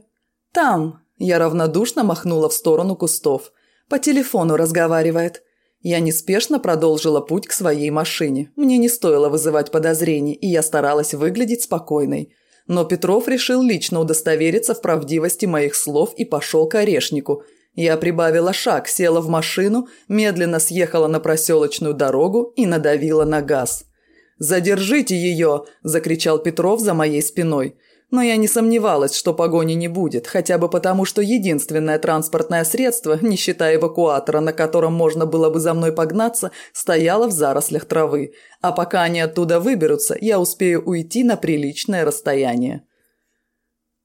«Там». Я равнодушно махнула в сторону кустов. По телефону разговаривает. Я неспешно продолжила путь к своей машине. Мне не стоило вызывать подозрений, и я старалась выглядеть спокойной. Но Петров решил лично удостовериться в правдивости моих слов и пошел к орешнику. Я прибавила шаг, села в машину, медленно съехала на проселочную дорогу и надавила на газ. «Задержите ее!» – закричал Петров за моей спиной. Но я не сомневалась, что погони не будет, хотя бы потому, что единственное транспортное средство, не считая эвакуатора, на котором можно было бы за мной погнаться, стояло в зарослях травы. А пока они оттуда выберутся, я успею уйти на приличное расстояние.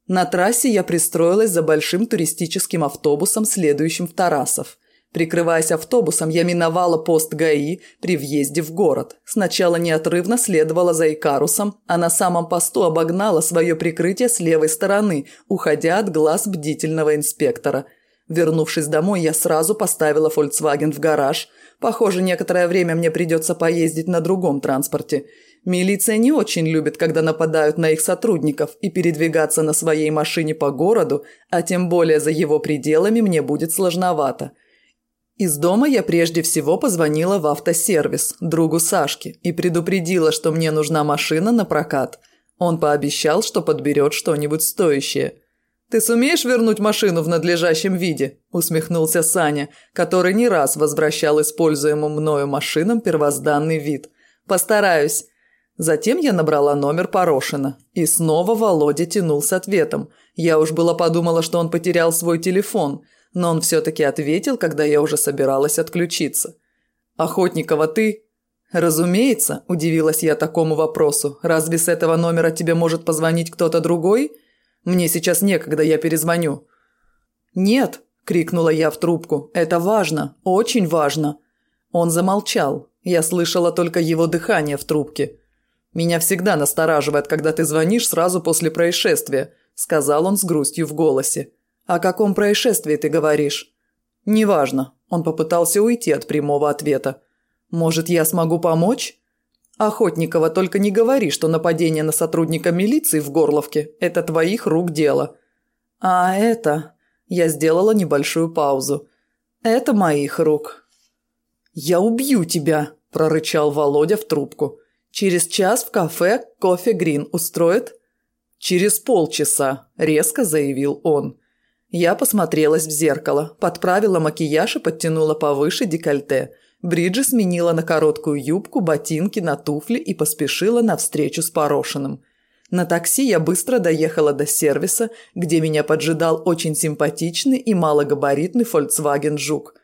На трассе я пристроилась за большим туристическим автобусом, следующим в Тарасов. Прикрываясь автобусом, я миновала пост ГАИ при въезде в город. Сначала неотрывно следовала за Икарусом, а на самом посту обогнала свое прикрытие с левой стороны, уходя от глаз бдительного инспектора. Вернувшись домой, я сразу поставила Volkswagen в гараж. Похоже, некоторое время мне придется поездить на другом транспорте. Милиция не очень любит, когда нападают на их сотрудников, и передвигаться на своей машине по городу, а тем более за его пределами, мне будет сложновато. Из дома я прежде всего позвонила в автосервис, другу Сашке, и предупредила, что мне нужна машина на прокат. Он пообещал, что подберет что-нибудь стоящее. «Ты сумеешь вернуть машину в надлежащем виде?» – усмехнулся Саня, который не раз возвращал используемым мною машинам первозданный вид. «Постараюсь». Затем я набрала номер Порошина. И снова Володя тянул с ответом. Я уж было подумала, что он потерял свой телефон – но он все-таки ответил, когда я уже собиралась отключиться. «Охотникова, ты?» «Разумеется», – удивилась я такому вопросу. «Разве с этого номера тебе может позвонить кто-то другой? Мне сейчас некогда, я перезвоню». «Нет», – крикнула я в трубку. «Это важно, очень важно». Он замолчал. Я слышала только его дыхание в трубке. «Меня всегда настораживает, когда ты звонишь сразу после происшествия», – сказал он с грустью в голосе. «О каком происшествии ты говоришь?» «Неважно». Он попытался уйти от прямого ответа. «Может, я смогу помочь?» «Охотникова, только не говори, что нападение на сотрудника милиции в Горловке – это твоих рук дело». «А это...» Я сделала небольшую паузу. «Это моих рук». «Я убью тебя!» – прорычал Володя в трубку. «Через час в кафе кофе Грин устроит?» «Через полчаса», – резко заявил он. Я посмотрелась в зеркало, подправила макияж и подтянула повыше декольте. Бриджи сменила на короткую юбку, ботинки, на туфли и поспешила на встречу с Порошиным. На такси я быстро доехала до сервиса, где меня поджидал очень симпатичный и малогабаритный Volkswagen Жук.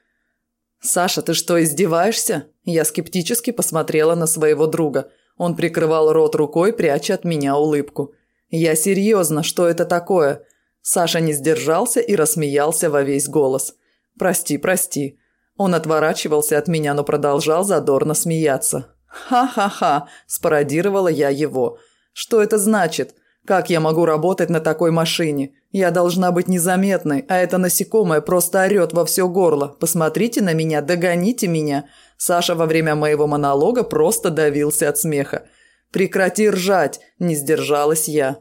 «Саша, ты что, издеваешься?» Я скептически посмотрела на своего друга. Он прикрывал рот рукой, пряча от меня улыбку. «Я серьезно, что это такое?» Саша не сдержался и рассмеялся во весь голос. «Прости, прости». Он отворачивался от меня, но продолжал задорно смеяться. «Ха-ха-ха», – спародировала я его. «Что это значит? Как я могу работать на такой машине? Я должна быть незаметной, а это насекомое просто орёт во все горло. Посмотрите на меня, догоните меня». Саша во время моего монолога просто давился от смеха. «Прекрати ржать!» – не сдержалась я.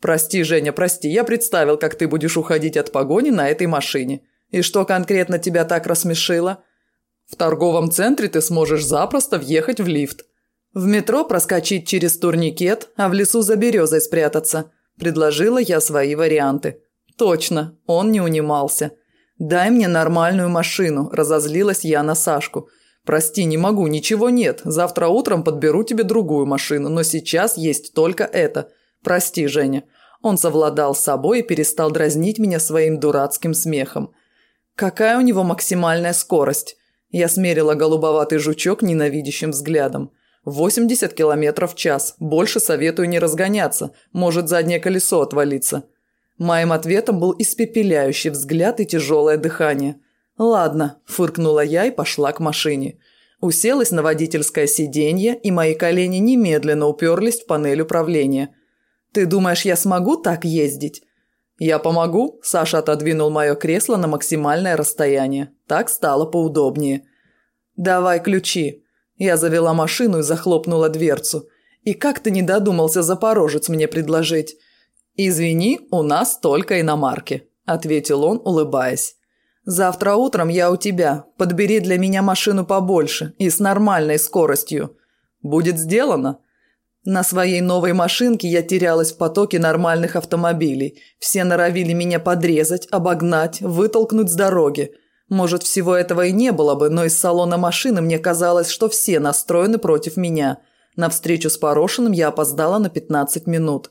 «Прости, Женя, прости, я представил, как ты будешь уходить от погони на этой машине. И что конкретно тебя так рассмешило?» «В торговом центре ты сможешь запросто въехать в лифт. В метро проскочить через турникет, а в лесу за березой спрятаться», – предложила я свои варианты. «Точно, он не унимался. Дай мне нормальную машину», – разозлилась я на Сашку. «Прости, не могу, ничего нет. Завтра утром подберу тебе другую машину, но сейчас есть только это. «Прости, Женя». Он совладал с собой и перестал дразнить меня своим дурацким смехом. «Какая у него максимальная скорость?» Я смерила голубоватый жучок ненавидящим взглядом. 80 километров в час. Больше советую не разгоняться. Может заднее колесо отвалиться. Моим ответом был испепеляющий взгляд и тяжелое дыхание. «Ладно», – фыркнула я и пошла к машине. Уселась на водительское сиденье, и мои колени немедленно уперлись в панель управления. «Ты думаешь, я смогу так ездить?» «Я помогу», – Саша отодвинул мое кресло на максимальное расстояние. Так стало поудобнее. «Давай ключи». Я завела машину и захлопнула дверцу. «И как ты не додумался запорожец мне предложить?» «Извини, у нас только иномарки», – ответил он, улыбаясь. Завтра утром я у тебя. Подбери для меня машину побольше и с нормальной скоростью. Будет сделано. На своей новой машинке я терялась в потоке нормальных автомобилей. Все норовили меня подрезать, обогнать, вытолкнуть с дороги. Может, всего этого и не было бы, но из салона машины мне казалось, что все настроены против меня. На встречу с Порошиным я опоздала на 15 минут.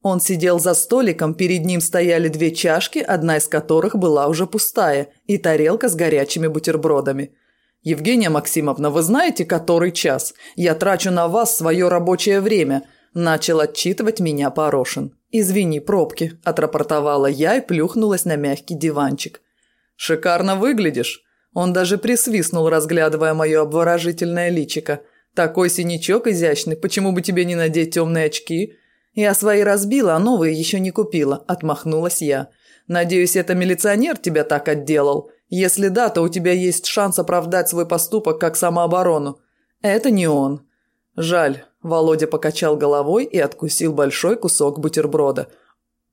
Он сидел за столиком, перед ним стояли две чашки, одна из которых была уже пустая, и тарелка с горячими бутербродами. «Евгения Максимовна, вы знаете, который час? Я трачу на вас свое рабочее время», – начал отчитывать меня Порошин. «Извини, пробки», – отрапортовала я и плюхнулась на мягкий диванчик. «Шикарно выглядишь». Он даже присвистнул, разглядывая мое обворожительное личико. «Такой синячок изящный, почему бы тебе не надеть темные очки?» «Я свои разбила, а новые еще не купила», – отмахнулась я. «Надеюсь, это милиционер тебя так отделал? Если да, то у тебя есть шанс оправдать свой поступок как самооборону. Это не он». «Жаль», – Володя покачал головой и откусил большой кусок бутерброда.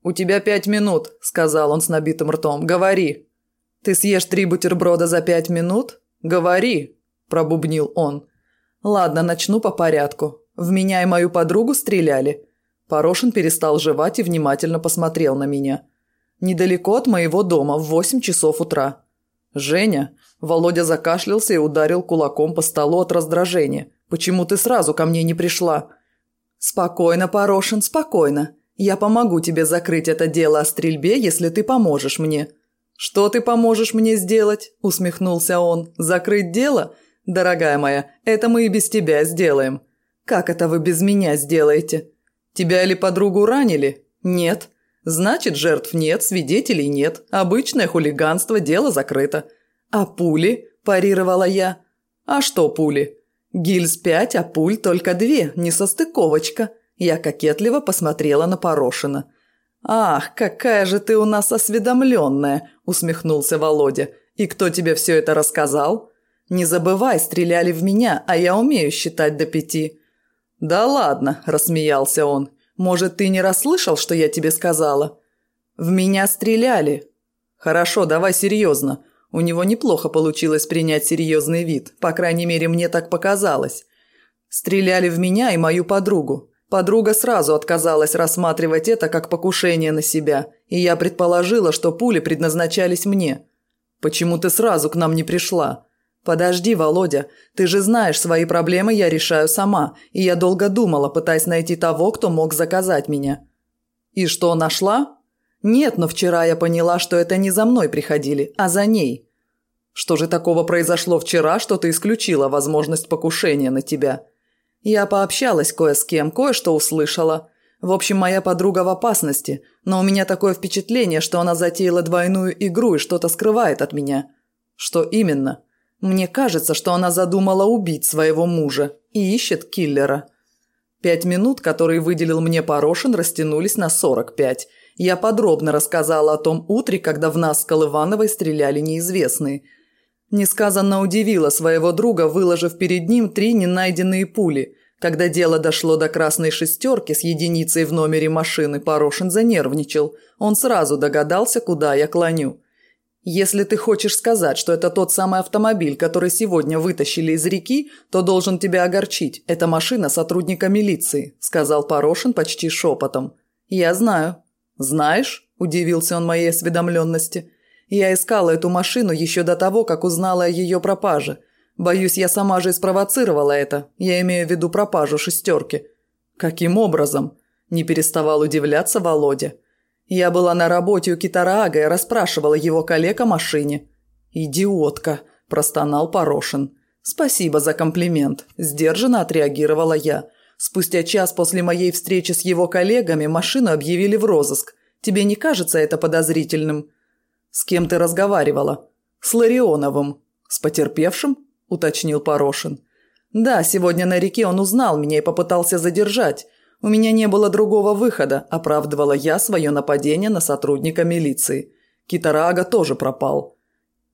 «У тебя пять минут», – сказал он с набитым ртом. «Говори». «Ты съешь три бутерброда за пять минут?» «Говори», – пробубнил он. «Ладно, начну по порядку. В меня и мою подругу стреляли». Порошин перестал жевать и внимательно посмотрел на меня. «Недалеко от моего дома, в восемь часов утра». «Женя?» Володя закашлялся и ударил кулаком по столу от раздражения. «Почему ты сразу ко мне не пришла?» «Спокойно, Порошин, спокойно. Я помогу тебе закрыть это дело о стрельбе, если ты поможешь мне». «Что ты поможешь мне сделать?» – усмехнулся он. «Закрыть дело? Дорогая моя, это мы и без тебя сделаем». «Как это вы без меня сделаете?» Тебя или подругу ранили? Нет. Значит, жертв нет, свидетелей нет. Обычное хулиганство, дело закрыто. А пули? Парировала я. А что пули? Гильз пять, а пуль только две, не состыковочка. Я кокетливо посмотрела на Порошина. «Ах, какая же ты у нас осведомленная!» – усмехнулся Володя. «И кто тебе все это рассказал?» «Не забывай, стреляли в меня, а я умею считать до пяти». «Да ладно», – рассмеялся он. «Может, ты не расслышал, что я тебе сказала?» «В меня стреляли». «Хорошо, давай серьезно. У него неплохо получилось принять серьезный вид. По крайней мере, мне так показалось. Стреляли в меня и мою подругу. Подруга сразу отказалась рассматривать это как покушение на себя, и я предположила, что пули предназначались мне. Почему ты сразу к нам не пришла?» «Подожди, Володя, ты же знаешь, свои проблемы я решаю сама, и я долго думала, пытаясь найти того, кто мог заказать меня». «И что, нашла?» «Нет, но вчера я поняла, что это не за мной приходили, а за ней». «Что же такого произошло вчера, что ты исключила возможность покушения на тебя?» «Я пообщалась кое с кем, кое-что услышала. В общем, моя подруга в опасности, но у меня такое впечатление, что она затеяла двойную игру и что-то скрывает от меня». «Что именно?» Мне кажется, что она задумала убить своего мужа и ищет киллера. Пять минут, которые выделил мне Порошин, растянулись на сорок пять. Я подробно рассказала о том утре, когда в нас с Колывановой стреляли неизвестные. Несказанно удивила своего друга, выложив перед ним три ненайденные пули. Когда дело дошло до красной шестерки с единицей в номере машины, Порошин занервничал. Он сразу догадался, куда я клоню. «Если ты хочешь сказать, что это тот самый автомобиль, который сегодня вытащили из реки, то должен тебя огорчить. Это машина сотрудника милиции», – сказал Порошин почти шепотом. «Я знаю». «Знаешь?» – удивился он моей осведомленности. «Я искала эту машину еще до того, как узнала о ее пропаже. Боюсь, я сама же и спровоцировала это. Я имею в виду пропажу шестерки». «Каким образом?» – не переставал удивляться Володя. Я была на работе у Китараага и расспрашивала его коллег о машине. «Идиотка!» – простонал Порошин. «Спасибо за комплимент», – сдержанно отреагировала я. Спустя час после моей встречи с его коллегами машину объявили в розыск. Тебе не кажется это подозрительным? С кем ты разговаривала? С Ларионовым. С потерпевшим? уточнил Порошин. Да, сегодня на реке он узнал меня и попытался задержать. У меня не было другого выхода, оправдывала я свое нападение на сотрудника милиции. Китарага тоже пропал.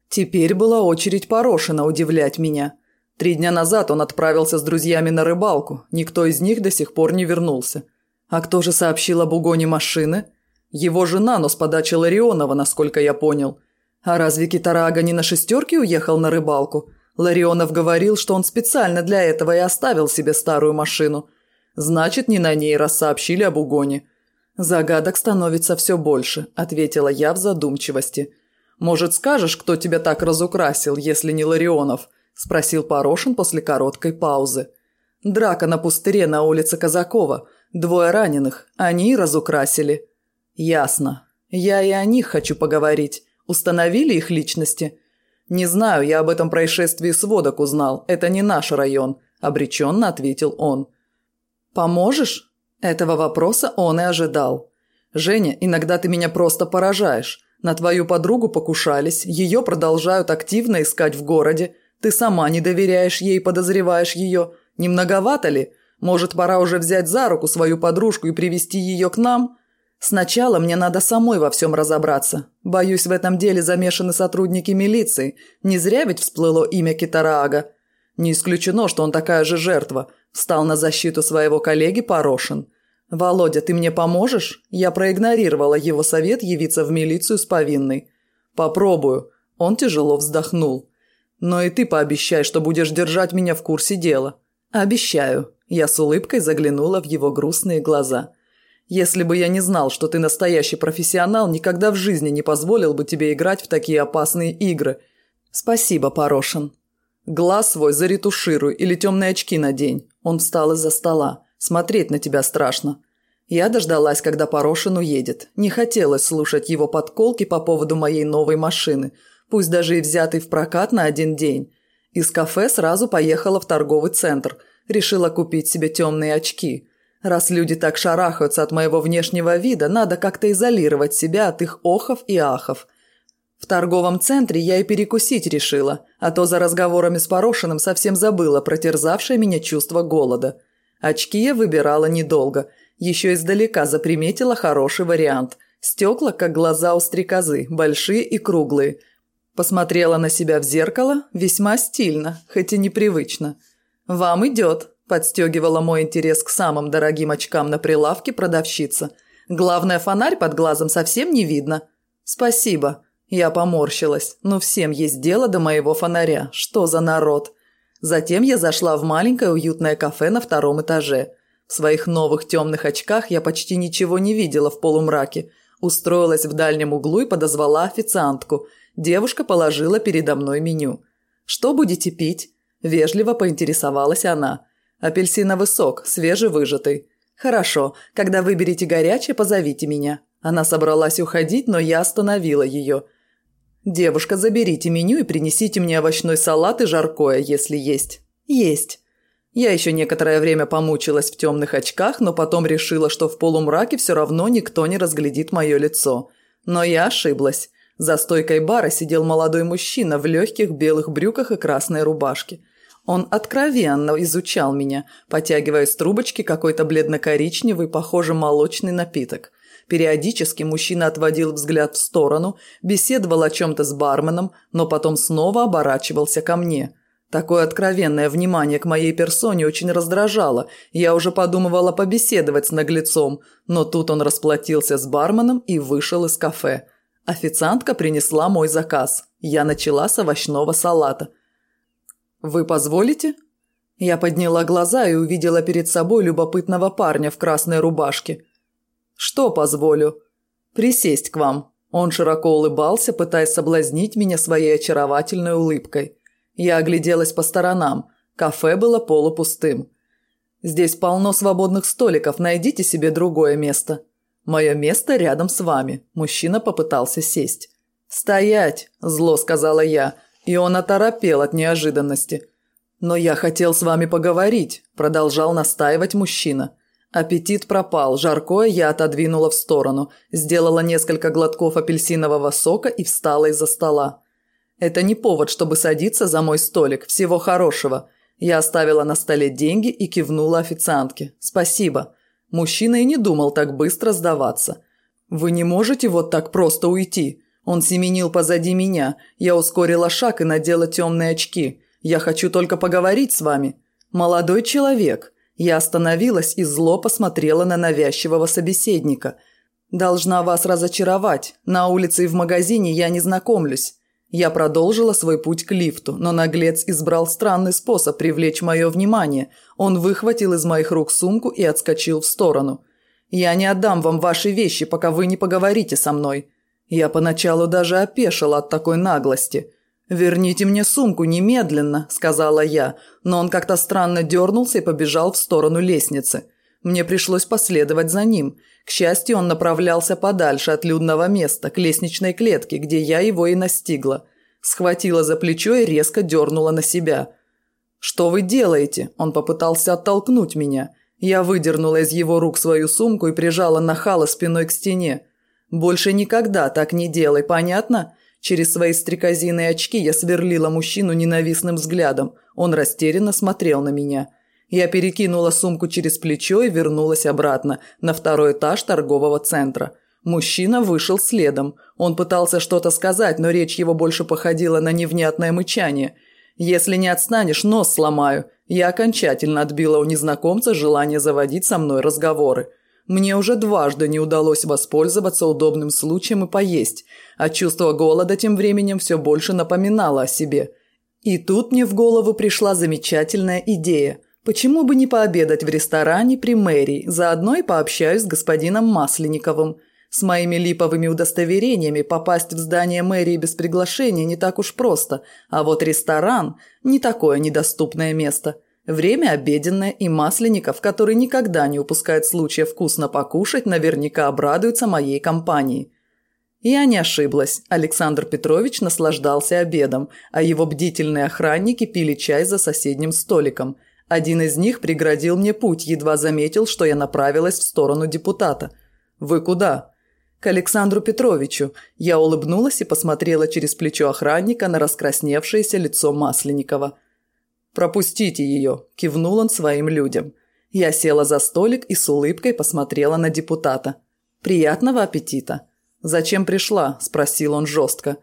Теперь была очередь Порошина удивлять меня. Три дня назад он отправился с друзьями на рыбалку. Никто из них до сих пор не вернулся. А кто же сообщил об угоне машины? Его жена, но с подачи Ларионова, насколько я понял. А разве Китарага не на шестерке уехал на рыбалку? Ларионов говорил, что он специально для этого и оставил себе старую машину. Значит, не на ней, раз сообщили об угоне. «Загадок становится все больше», – ответила я в задумчивости. «Может, скажешь, кто тебя так разукрасил, если не Ларионов?» – спросил Порошин после короткой паузы. «Драка на пустыре на улице Казакова. Двое раненых. Они разукрасили». «Ясно. Я и о них хочу поговорить. Установили их личности?» «Не знаю, я об этом происшествии сводок узнал. Это не наш район», – обреченно ответил он. «Поможешь?» Этого вопроса он и ожидал. «Женя, иногда ты меня просто поражаешь. На твою подругу покушались, ее продолжают активно искать в городе. Ты сама не доверяешь ей, подозреваешь ее. Не многовато ли? Может, пора уже взять за руку свою подружку и привести ее к нам? Сначала мне надо самой во всем разобраться. Боюсь, в этом деле замешаны сотрудники милиции. Не зря ведь всплыло имя Китараага. Не исключено, что он такая же жертва. Встал на защиту своего коллеги Порошин. «Володя, ты мне поможешь?» Я проигнорировала его совет явиться в милицию с повинной. «Попробую». Он тяжело вздохнул. «Но и ты пообещай, что будешь держать меня в курсе дела». «Обещаю». Я с улыбкой заглянула в его грустные глаза. «Если бы я не знал, что ты настоящий профессионал, никогда в жизни не позволил бы тебе играть в такие опасные игры. Спасибо, Порошин». «Глаз свой заретушируй или темные очки надень». Он встал из-за стола. «Смотреть на тебя страшно». Я дождалась, когда Порошин уедет. Не хотелось слушать его подколки по поводу моей новой машины, пусть даже и взятой в прокат на один день. Из кафе сразу поехала в торговый центр. Решила купить себе темные очки. Раз люди так шарахаются от моего внешнего вида, надо как-то изолировать себя от их охов и ахов. В торговом центре я и перекусить решила, а то за разговорами с Порошиным совсем забыла про терзавшее меня чувство голода. Очки я выбирала недолго, еще издалека заприметила хороший вариант. Стекла, как глаза у стрекозы, большие и круглые. Посмотрела на себя в зеркало, весьма стильно, хоть и непривычно. «Вам идет», – подстегивала мой интерес к самым дорогим очкам на прилавке продавщица. «Главное, фонарь под глазом совсем не видно». «Спасибо», я поморщилась. Ну всем есть дело до моего фонаря. Что за народ? Затем я зашла в маленькое уютное кафе на втором этаже. В своих новых темных очках я почти ничего не видела в полумраке. Устроилась в дальнем углу и подозвала официантку. Девушка положила передо мной меню. «Что будете пить?» Вежливо поинтересовалась она. «Апельсиновый сок, свежевыжатый». «Хорошо, когда выберете горячее, позовите меня». Она собралась уходить, но я остановила ее – «Девушка, заберите меню и принесите мне овощной салат и жаркое, если есть». «Есть». Я еще некоторое время помучилась в темных очках, но потом решила, что в полумраке все равно никто не разглядит мое лицо. Но я ошиблась. За стойкой бара сидел молодой мужчина в легких белых брюках и красной рубашке. Он откровенно изучал меня, потягивая из трубочки какой-то бледно-коричневый, похоже, молочный напиток. Периодически мужчина отводил взгляд в сторону, беседовал о чем-то с барменом, но потом снова оборачивался ко мне. Такое откровенное внимание к моей персоне очень раздражало. Я уже подумывала побеседовать с наглецом, но тут он расплатился с барменом и вышел из кафе. Официантка принесла мой заказ. Я начала с овощного салата. «Вы позволите?» Я подняла глаза и увидела перед собой любопытного парня в красной рубашке. «Что позволю?» «Присесть к вам». Он широко улыбался, пытаясь соблазнить меня своей очаровательной улыбкой. Я огляделась по сторонам. Кафе было полупустым. «Здесь полно свободных столиков, найдите себе другое место». «Мое место рядом с вами». Мужчина попытался сесть. «Стоять!» – зло сказала я. И он оторопел от неожиданности. «Но я хотел с вами поговорить», – продолжал настаивать мужчина. Аппетит пропал, жаркое я отодвинула в сторону, сделала несколько глотков апельсинового сока и встала из-за стола. Это не повод, чтобы садиться за мой столик, всего хорошего. Я оставила на столе деньги и кивнула официантке. «Спасибо». Мужчина и не думал так быстро сдаваться. «Вы не можете вот так просто уйти?» Он семенил позади меня. Я ускорила шаг и надела темные очки. «Я хочу только поговорить с вами». «Молодой человек». Я остановилась и зло посмотрела на навязчивого собеседника. «Должна вас разочаровать. На улице и в магазине я не знакомлюсь. Я продолжила свой путь к лифту, но наглец избрал странный способ привлечь мое внимание. Он выхватил из моих рук сумку и отскочил в сторону. «Я не отдам вам ваши вещи, пока вы не поговорите со мной». Я поначалу даже опешила от такой наглости. «Верните мне сумку немедленно», – сказала я, но он как-то странно дернулся и побежал в сторону лестницы. Мне пришлось последовать за ним. К счастью, он направлялся подальше от людного места, к лестничной клетке, где я его и настигла. Схватила за плечо и резко дернула на себя. «Что вы делаете?» Он попытался оттолкнуть меня. Я выдернула из его рук свою сумку и прижала нахала спиной к стене. «Больше никогда так не делай, понятно?» Через свои стрекозиные очки я сверлила мужчину ненавистным взглядом. Он растерянно смотрел на меня. Я перекинула сумку через плечо и вернулась обратно, на второй этаж торгового центра. Мужчина вышел следом. Он пытался что-то сказать, но речь его больше походила на невнятное мычание. «Если не отстанешь, нос сломаю». Я окончательно отбила у незнакомца желание заводить со мной разговоры. Мне уже дважды не удалось воспользоваться удобным случаем и поесть, а чувство голода тем временем все больше напоминало о себе. И тут мне в голову пришла замечательная идея – Почему бы не пообедать в ресторане при мэрии, заодно и пообщаюсь с господином Масленниковым. С моими липовыми удостоверениями попасть в здание мэрии без приглашения не так уж просто, а вот ресторан – не такое недоступное место. Время обеденное, и Масленников, который никогда не упускает случая вкусно покушать, наверняка обрадуется моей компании. Я не ошиблась. Александр Петрович наслаждался обедом, а его бдительные охранники пили чай за соседним столиком – один из них преградил мне путь, едва заметил, что я направилась в сторону депутата. «Вы куда?» «К Александру Петровичу». Я улыбнулась и посмотрела через плечо охранника на раскрасневшееся лицо Масленникова. «Пропустите ее», – кивнул он своим людям. Я села за столик и с улыбкой посмотрела на депутата. «Приятного аппетита!» «Зачем пришла?» – спросил он жестко.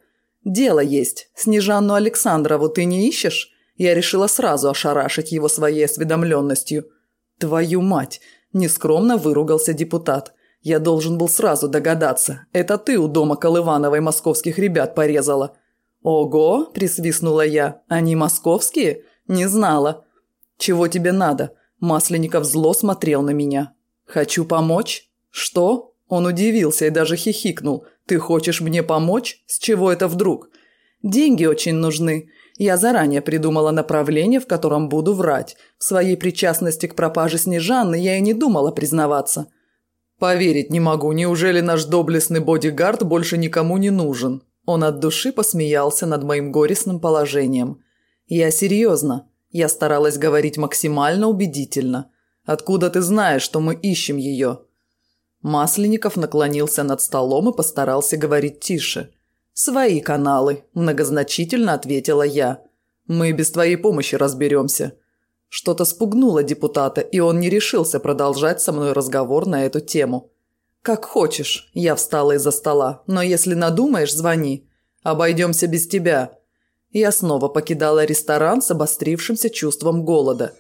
«Дело есть. Снежанну Александрову ты не ищешь?» Я решила сразу ошарашить его своей осведомленностью. «Твою мать!» – нескромно выругался депутат. «Я должен был сразу догадаться. Это ты у дома Колывановой московских ребят порезала». «Ого!» – присвистнула я. «Они московские? Не знала». «Чего тебе надо?» Масленников зло смотрел на меня. «Хочу помочь?» «Что?» Он удивился и даже хихикнул. «Ты хочешь мне помочь? С чего это вдруг?» «Деньги очень нужны. Я заранее придумала направление, в котором буду врать. В своей причастности к пропаже Снежанны я и не думала признаваться. «Поверить не могу, неужели наш доблестный бодигард больше никому не нужен?» Он от души посмеялся над моим горестным положением. «Я серьезно. Я старалась говорить максимально убедительно. Откуда ты знаешь, что мы ищем ее?» Масленников наклонился над столом и постарался говорить тише – «Свои каналы», – многозначительно ответила я. «Мы без твоей помощи разберемся». Что-то спугнуло депутата, и он не решился продолжать со мной разговор на эту тему. «Как хочешь», – я встала из-за стола, «но если надумаешь, звони. Обойдемся без тебя». Я снова покидала ресторан с обострившимся чувством голода.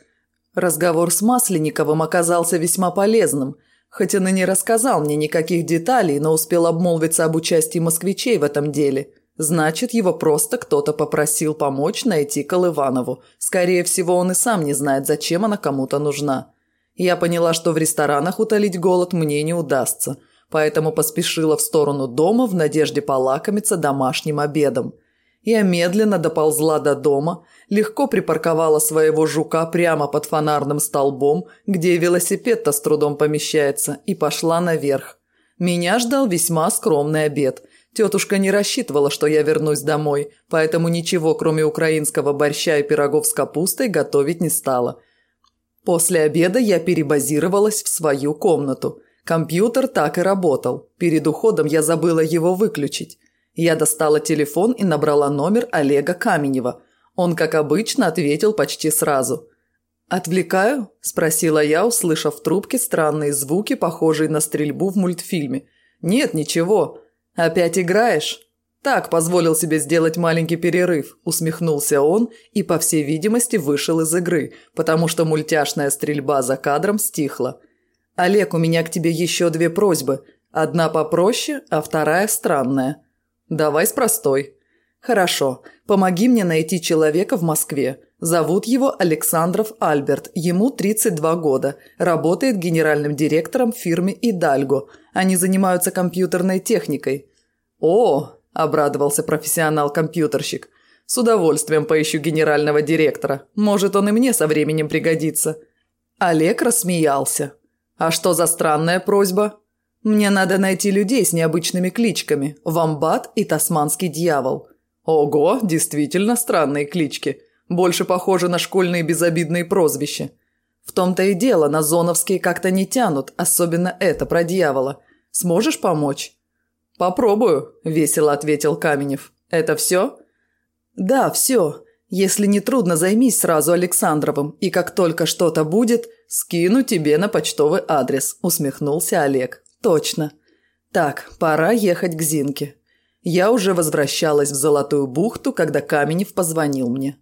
Разговор с Масленниковым оказался весьма полезным – Хоть он и не рассказал мне никаких деталей, но успел обмолвиться об участии москвичей в этом деле. Значит, его просто кто-то попросил помочь найти Колыванову. Скорее всего, он и сам не знает, зачем она кому-то нужна. Я поняла, что в ресторанах утолить голод мне не удастся, поэтому поспешила в сторону дома в надежде полакомиться домашним обедом. Я медленно доползла до дома, легко припарковала своего жука прямо под фонарным столбом, где велосипед-то с трудом помещается, и пошла наверх. Меня ждал весьма скромный обед. Тетушка не рассчитывала, что я вернусь домой, поэтому ничего, кроме украинского борща и пирогов с капустой, готовить не стала. После обеда я перебазировалась в свою комнату. Компьютер так и работал. Перед уходом я забыла его выключить. Я достала телефон и набрала номер Олега Каменева. Он, как обычно, ответил почти сразу. «Отвлекаю?» – спросила я, услышав в трубке странные звуки, похожие на стрельбу в мультфильме. «Нет, ничего. Опять играешь?» «Так, позволил себе сделать маленький перерыв», – усмехнулся он и, по всей видимости, вышел из игры, потому что мультяшная стрельба за кадром стихла. «Олег, у меня к тебе еще две просьбы. Одна попроще, а вторая странная». «Давай с простой». «Хорошо. Помоги мне найти человека в Москве. Зовут его Александров Альберт, ему 32 года, работает генеральным директором в фирме «Идальго». Они занимаются компьютерной техникой». «О!» – обрадовался профессионал-компьютерщик. «С удовольствием поищу генерального директора. Может, он и мне со временем пригодится». Олег рассмеялся. «А что за странная просьба?» «Мне надо найти людей с необычными кличками – Вамбат и Тасманский дьявол». «Ого, действительно странные клички», больше похоже на школьные безобидные прозвища. В том-то и дело, на зоновские как-то не тянут, особенно это про дьявола. Сможешь помочь?» «Попробую», – весело ответил Каменев. «Это все?» «Да, все. Если не трудно, займись сразу Александровым, и как только что-то будет, скину тебе на почтовый адрес», – усмехнулся Олег. «Точно. Так, пора ехать к Зинке». Я уже возвращалась в Золотую бухту, когда Каменев позвонил мне.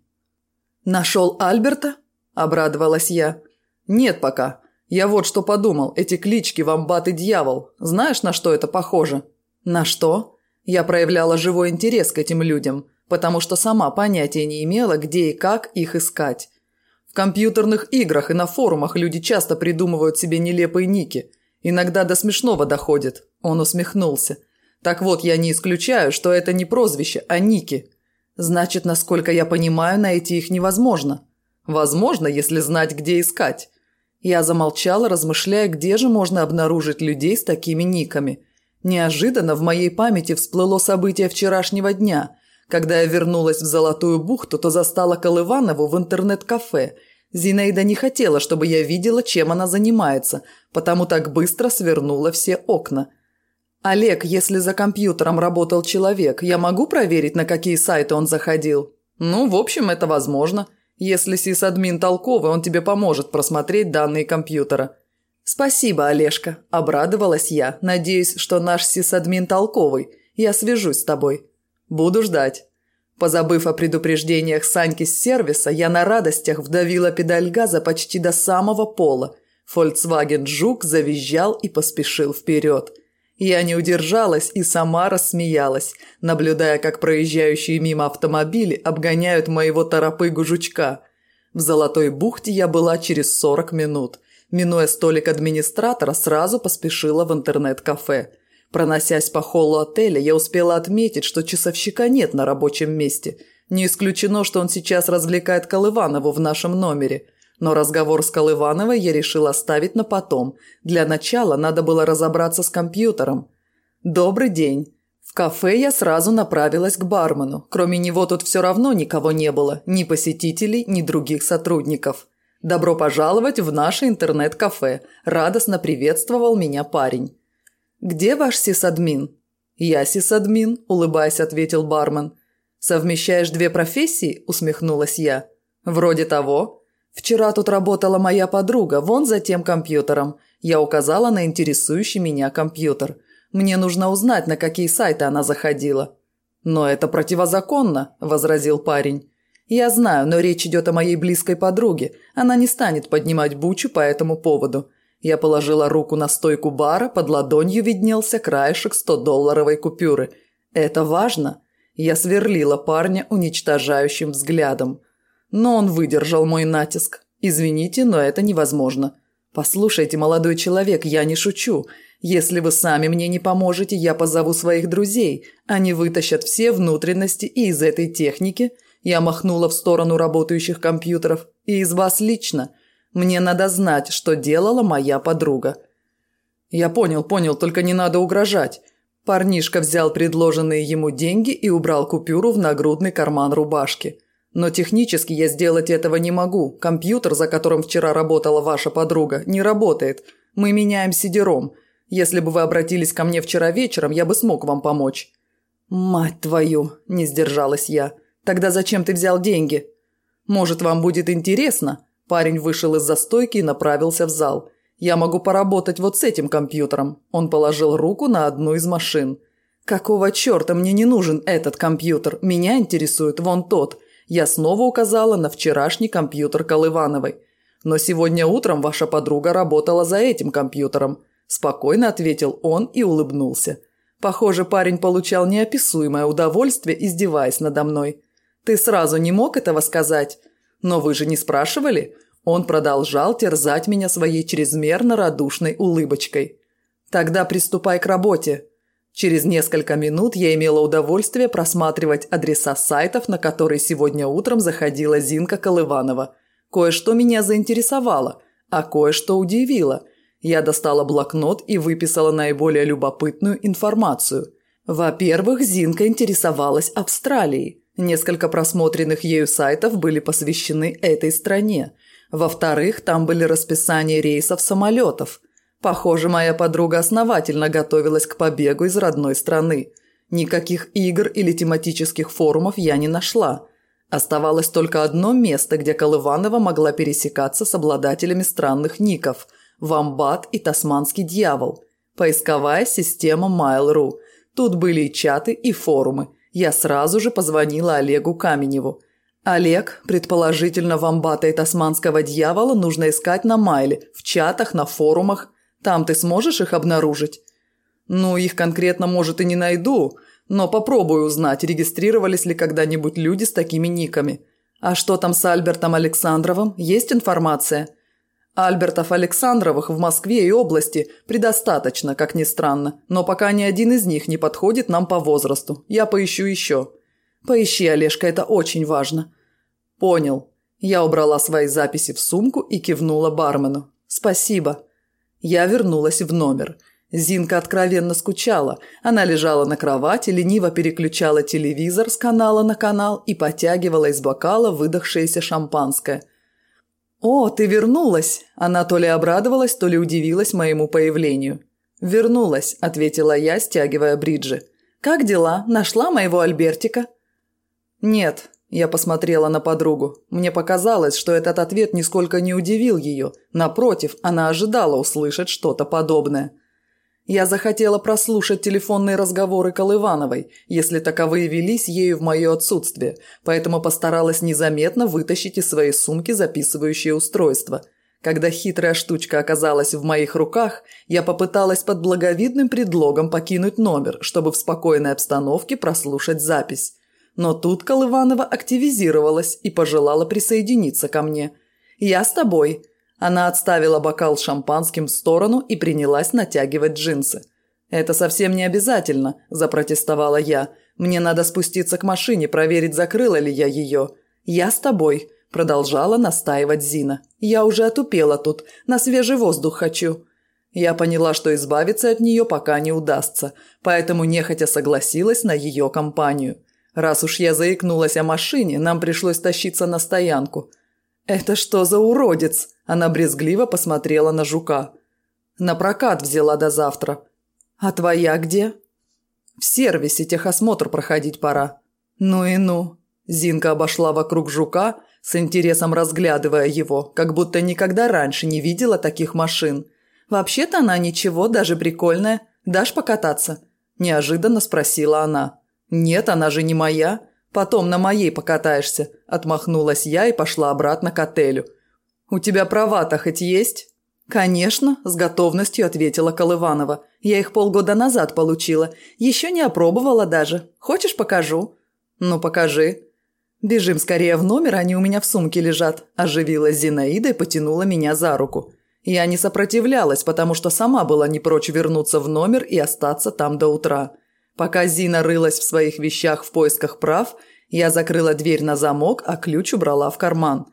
«Нашел Альберта?» – обрадовалась я. «Нет пока. Я вот что подумал. Эти клички «Вамбат» и «Дьявол». Знаешь, на что это похоже?» «На что?» Я проявляла живой интерес к этим людям, потому что сама понятия не имела, где и как их искать. В компьютерных играх и на форумах люди часто придумывают себе нелепые ники. Иногда до смешного доходит. Он усмехнулся. Так вот, я не исключаю, что это не прозвище, а ники. Значит, насколько я понимаю, найти их невозможно. Возможно, если знать, где искать. Я замолчала, размышляя, где же можно обнаружить людей с такими никами. Неожиданно в моей памяти всплыло событие вчерашнего дня. Когда я вернулась в Золотую бухту, то застала Колыванову в интернет-кафе. Зинаида не хотела, чтобы я видела, чем она занимается, потому так быстро свернула все окна – «Олег, если за компьютером работал человек, я могу проверить, на какие сайты он заходил?» «Ну, в общем, это возможно. Если сисадмин толковый, он тебе поможет просмотреть данные компьютера». «Спасибо, Олежка», – обрадовалась я. «Надеюсь, что наш сисадмин толковый. Я свяжусь с тобой». «Буду ждать». Позабыв о предупреждениях Саньки с сервиса, я на радостях вдавила педаль газа почти до самого пола. Volkswagen Жук завизжал и поспешил вперед. Я не удержалась и сама рассмеялась, наблюдая, как проезжающие мимо автомобили обгоняют моего торопыгу-жучка. В Золотой бухте я была через 40 минут. Минуя столик администратора, сразу поспешила в интернет-кафе. Проносясь по холлу отеля, я успела отметить, что часовщика нет на рабочем месте. Не исключено, что он сейчас развлекает Колыванову в нашем номере – но разговор с Колывановой я решил оставить на потом. Для начала надо было разобраться с компьютером. «Добрый день». В кафе я сразу направилась к бармену. Кроме него тут все равно никого не было. Ни посетителей, ни других сотрудников. «Добро пожаловать в наше интернет-кафе», – радостно приветствовал меня парень. «Где ваш сисадмин?» «Я сисадмин», – улыбаясь, ответил бармен. «Совмещаешь две профессии?» – усмехнулась я. «Вроде того», «Вчера тут работала моя подруга, вон за тем компьютером». Я указала на интересующий меня компьютер. «Мне нужно узнать, на какие сайты она заходила». «Но это противозаконно», – возразил парень. «Я знаю, но речь идет о моей близкой подруге. Она не станет поднимать бучу по этому поводу». Я положила руку на стойку бара, под ладонью виднелся краешек 100-долларовой купюры. «Это важно?» Я сверлила парня уничтожающим взглядом. Но он выдержал мой натиск. Извините, но это невозможно. Послушайте, молодой человек, я не шучу. Если вы сами мне не поможете, я позову своих друзей. Они вытащат все внутренности и из этой техники. Я махнула в сторону работающих компьютеров. И из вас лично. Мне надо знать, что делала моя подруга. Я понял, понял, только не надо угрожать. Парнишка взял предложенные ему деньги и убрал купюру в нагрудный карман рубашки. Но технически я сделать этого не могу. Компьютер, за которым вчера работала ваша подруга, не работает. Мы меняем сидером. Если бы вы обратились ко мне вчера вечером, я бы смог вам помочь». «Мать твою!» – не сдержалась я. «Тогда зачем ты взял деньги?» «Может, вам будет интересно?» Парень вышел из застойки и направился в зал. «Я могу поработать вот с этим компьютером». Он положил руку на одну из машин. «Какого черта мне не нужен этот компьютер? Меня интересует вон тот». Я снова указала на вчерашний компьютер Колывановой. «Но сегодня утром ваша подруга работала за этим компьютером», – спокойно ответил он и улыбнулся. Похоже, парень получал неописуемое удовольствие, издеваясь надо мной. «Ты сразу не мог этого сказать? Но вы же не спрашивали?» Он продолжал терзать меня своей чрезмерно радушной улыбочкой. «Тогда приступай к работе». Через несколько минут я имела удовольствие просматривать адреса сайтов, на которые сегодня утром заходила Зинка Колыванова. Кое-что меня заинтересовало, а кое-что удивило. Я достала блокнот и выписала наиболее любопытную информацию. Во-первых, Зинка интересовалась Австралией. Несколько просмотренных ею сайтов были посвящены этой стране. Во-вторых, там были расписания рейсов самолетов. Похоже, моя подруга основательно готовилась к побегу из родной страны. Никаких игр или тематических форумов я не нашла. Оставалось только одно место, где Колыванова могла пересекаться с обладателями странных ников – Вамбат и Тасманский дьявол. Поисковая система Mail.ru. Тут были и чаты, и форумы. Я сразу же позвонила Олегу Каменеву. Олег, предположительно вамбата и тасманского дьявола, нужно искать на Майле, в чатах, на форумах. Там ты сможешь их обнаружить? Ну, их конкретно, может, и не найду, но попробую узнать, регистрировались ли когда-нибудь люди с такими никами. А что там с Альбертом Александровым? Есть информация? Альбертов Александровых в Москве и области предостаточно, как ни странно, но пока ни один из них не подходит нам по возрасту. Я поищу еще. Поищи, Олежка, это очень важно. Понял. Я убрала свои записи в сумку и кивнула бармену. Спасибо. Я вернулась в номер. Зинка откровенно скучала. Она лежала на кровати, лениво переключала телевизор с канала на канал и потягивала из бокала выдохшееся шампанское. «О, ты вернулась!» Она то ли обрадовалась, то ли удивилась моему появлению. «Вернулась», – ответила я, стягивая бриджи. «Как дела? Нашла моего Альбертика?» «Нет», – я посмотрела на подругу. Мне показалось, что этот ответ нисколько не удивил ее. Напротив, она ожидала услышать что-то подобное. Я захотела прослушать телефонные разговоры Колывановой, если таковые велись ею в мое отсутствие, поэтому постаралась незаметно вытащить из своей сумки записывающее устройство. Когда хитрая штучка оказалась в моих руках, я попыталась под благовидным предлогом покинуть номер, чтобы в спокойной обстановке прослушать запись. Но тут Колыванова активизировалась и пожелала присоединиться ко мне. «Я с тобой», она отставила бокал шампанским в сторону и принялась натягивать джинсы. «Это совсем не обязательно», – запротестовала я. «Мне надо спуститься к машине, проверить, закрыла ли я ее». «Я с тобой», – продолжала настаивать Зина. «Я уже отупела тут, на свежий воздух хочу». Я поняла, что избавиться от нее пока не удастся, поэтому нехотя согласилась на ее компанию. Раз уж я заикнулась о машине, нам пришлось тащиться на стоянку. «Это что за уродец?» Она брезгливо посмотрела на жука. «На прокат взяла до завтра». «А твоя где?» «В сервисе техосмотр проходить пора». «Ну и ну». Зинка обошла вокруг жука, с интересом разглядывая его, как будто никогда раньше не видела таких машин. «Вообще-то она ничего, даже прикольная. Дашь покататься?» – неожиданно спросила она. «Нет, она же не моя. Потом на моей покатаешься», – отмахнулась я и пошла обратно к отелю – «У тебя права-то хоть есть?» «Конечно», – с готовностью ответила Колыванова. «Я их полгода назад получила. Еще не опробовала даже. Хочешь, покажу?» «Ну, покажи». «Бежим скорее в номер, они у меня в сумке лежат», – оживилась Зинаида и потянула меня за руку. Я не сопротивлялась, потому что сама была не прочь вернуться в номер и остаться там до утра. Пока Зина рылась в своих вещах в поисках прав, я закрыла дверь на замок, а ключ убрала в карман.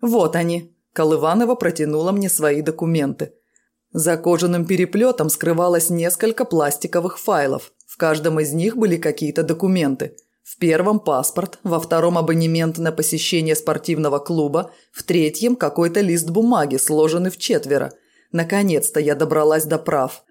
«Вот они», Колыванова протянула мне свои документы. За кожаным переплетом скрывалось несколько пластиковых файлов. В каждом из них были какие-то документы. В первом – паспорт, во втором – абонемент на посещение спортивного клуба, в третьем – какой-то лист бумаги, сложенный в четверо. Наконец-то я добралась до прав.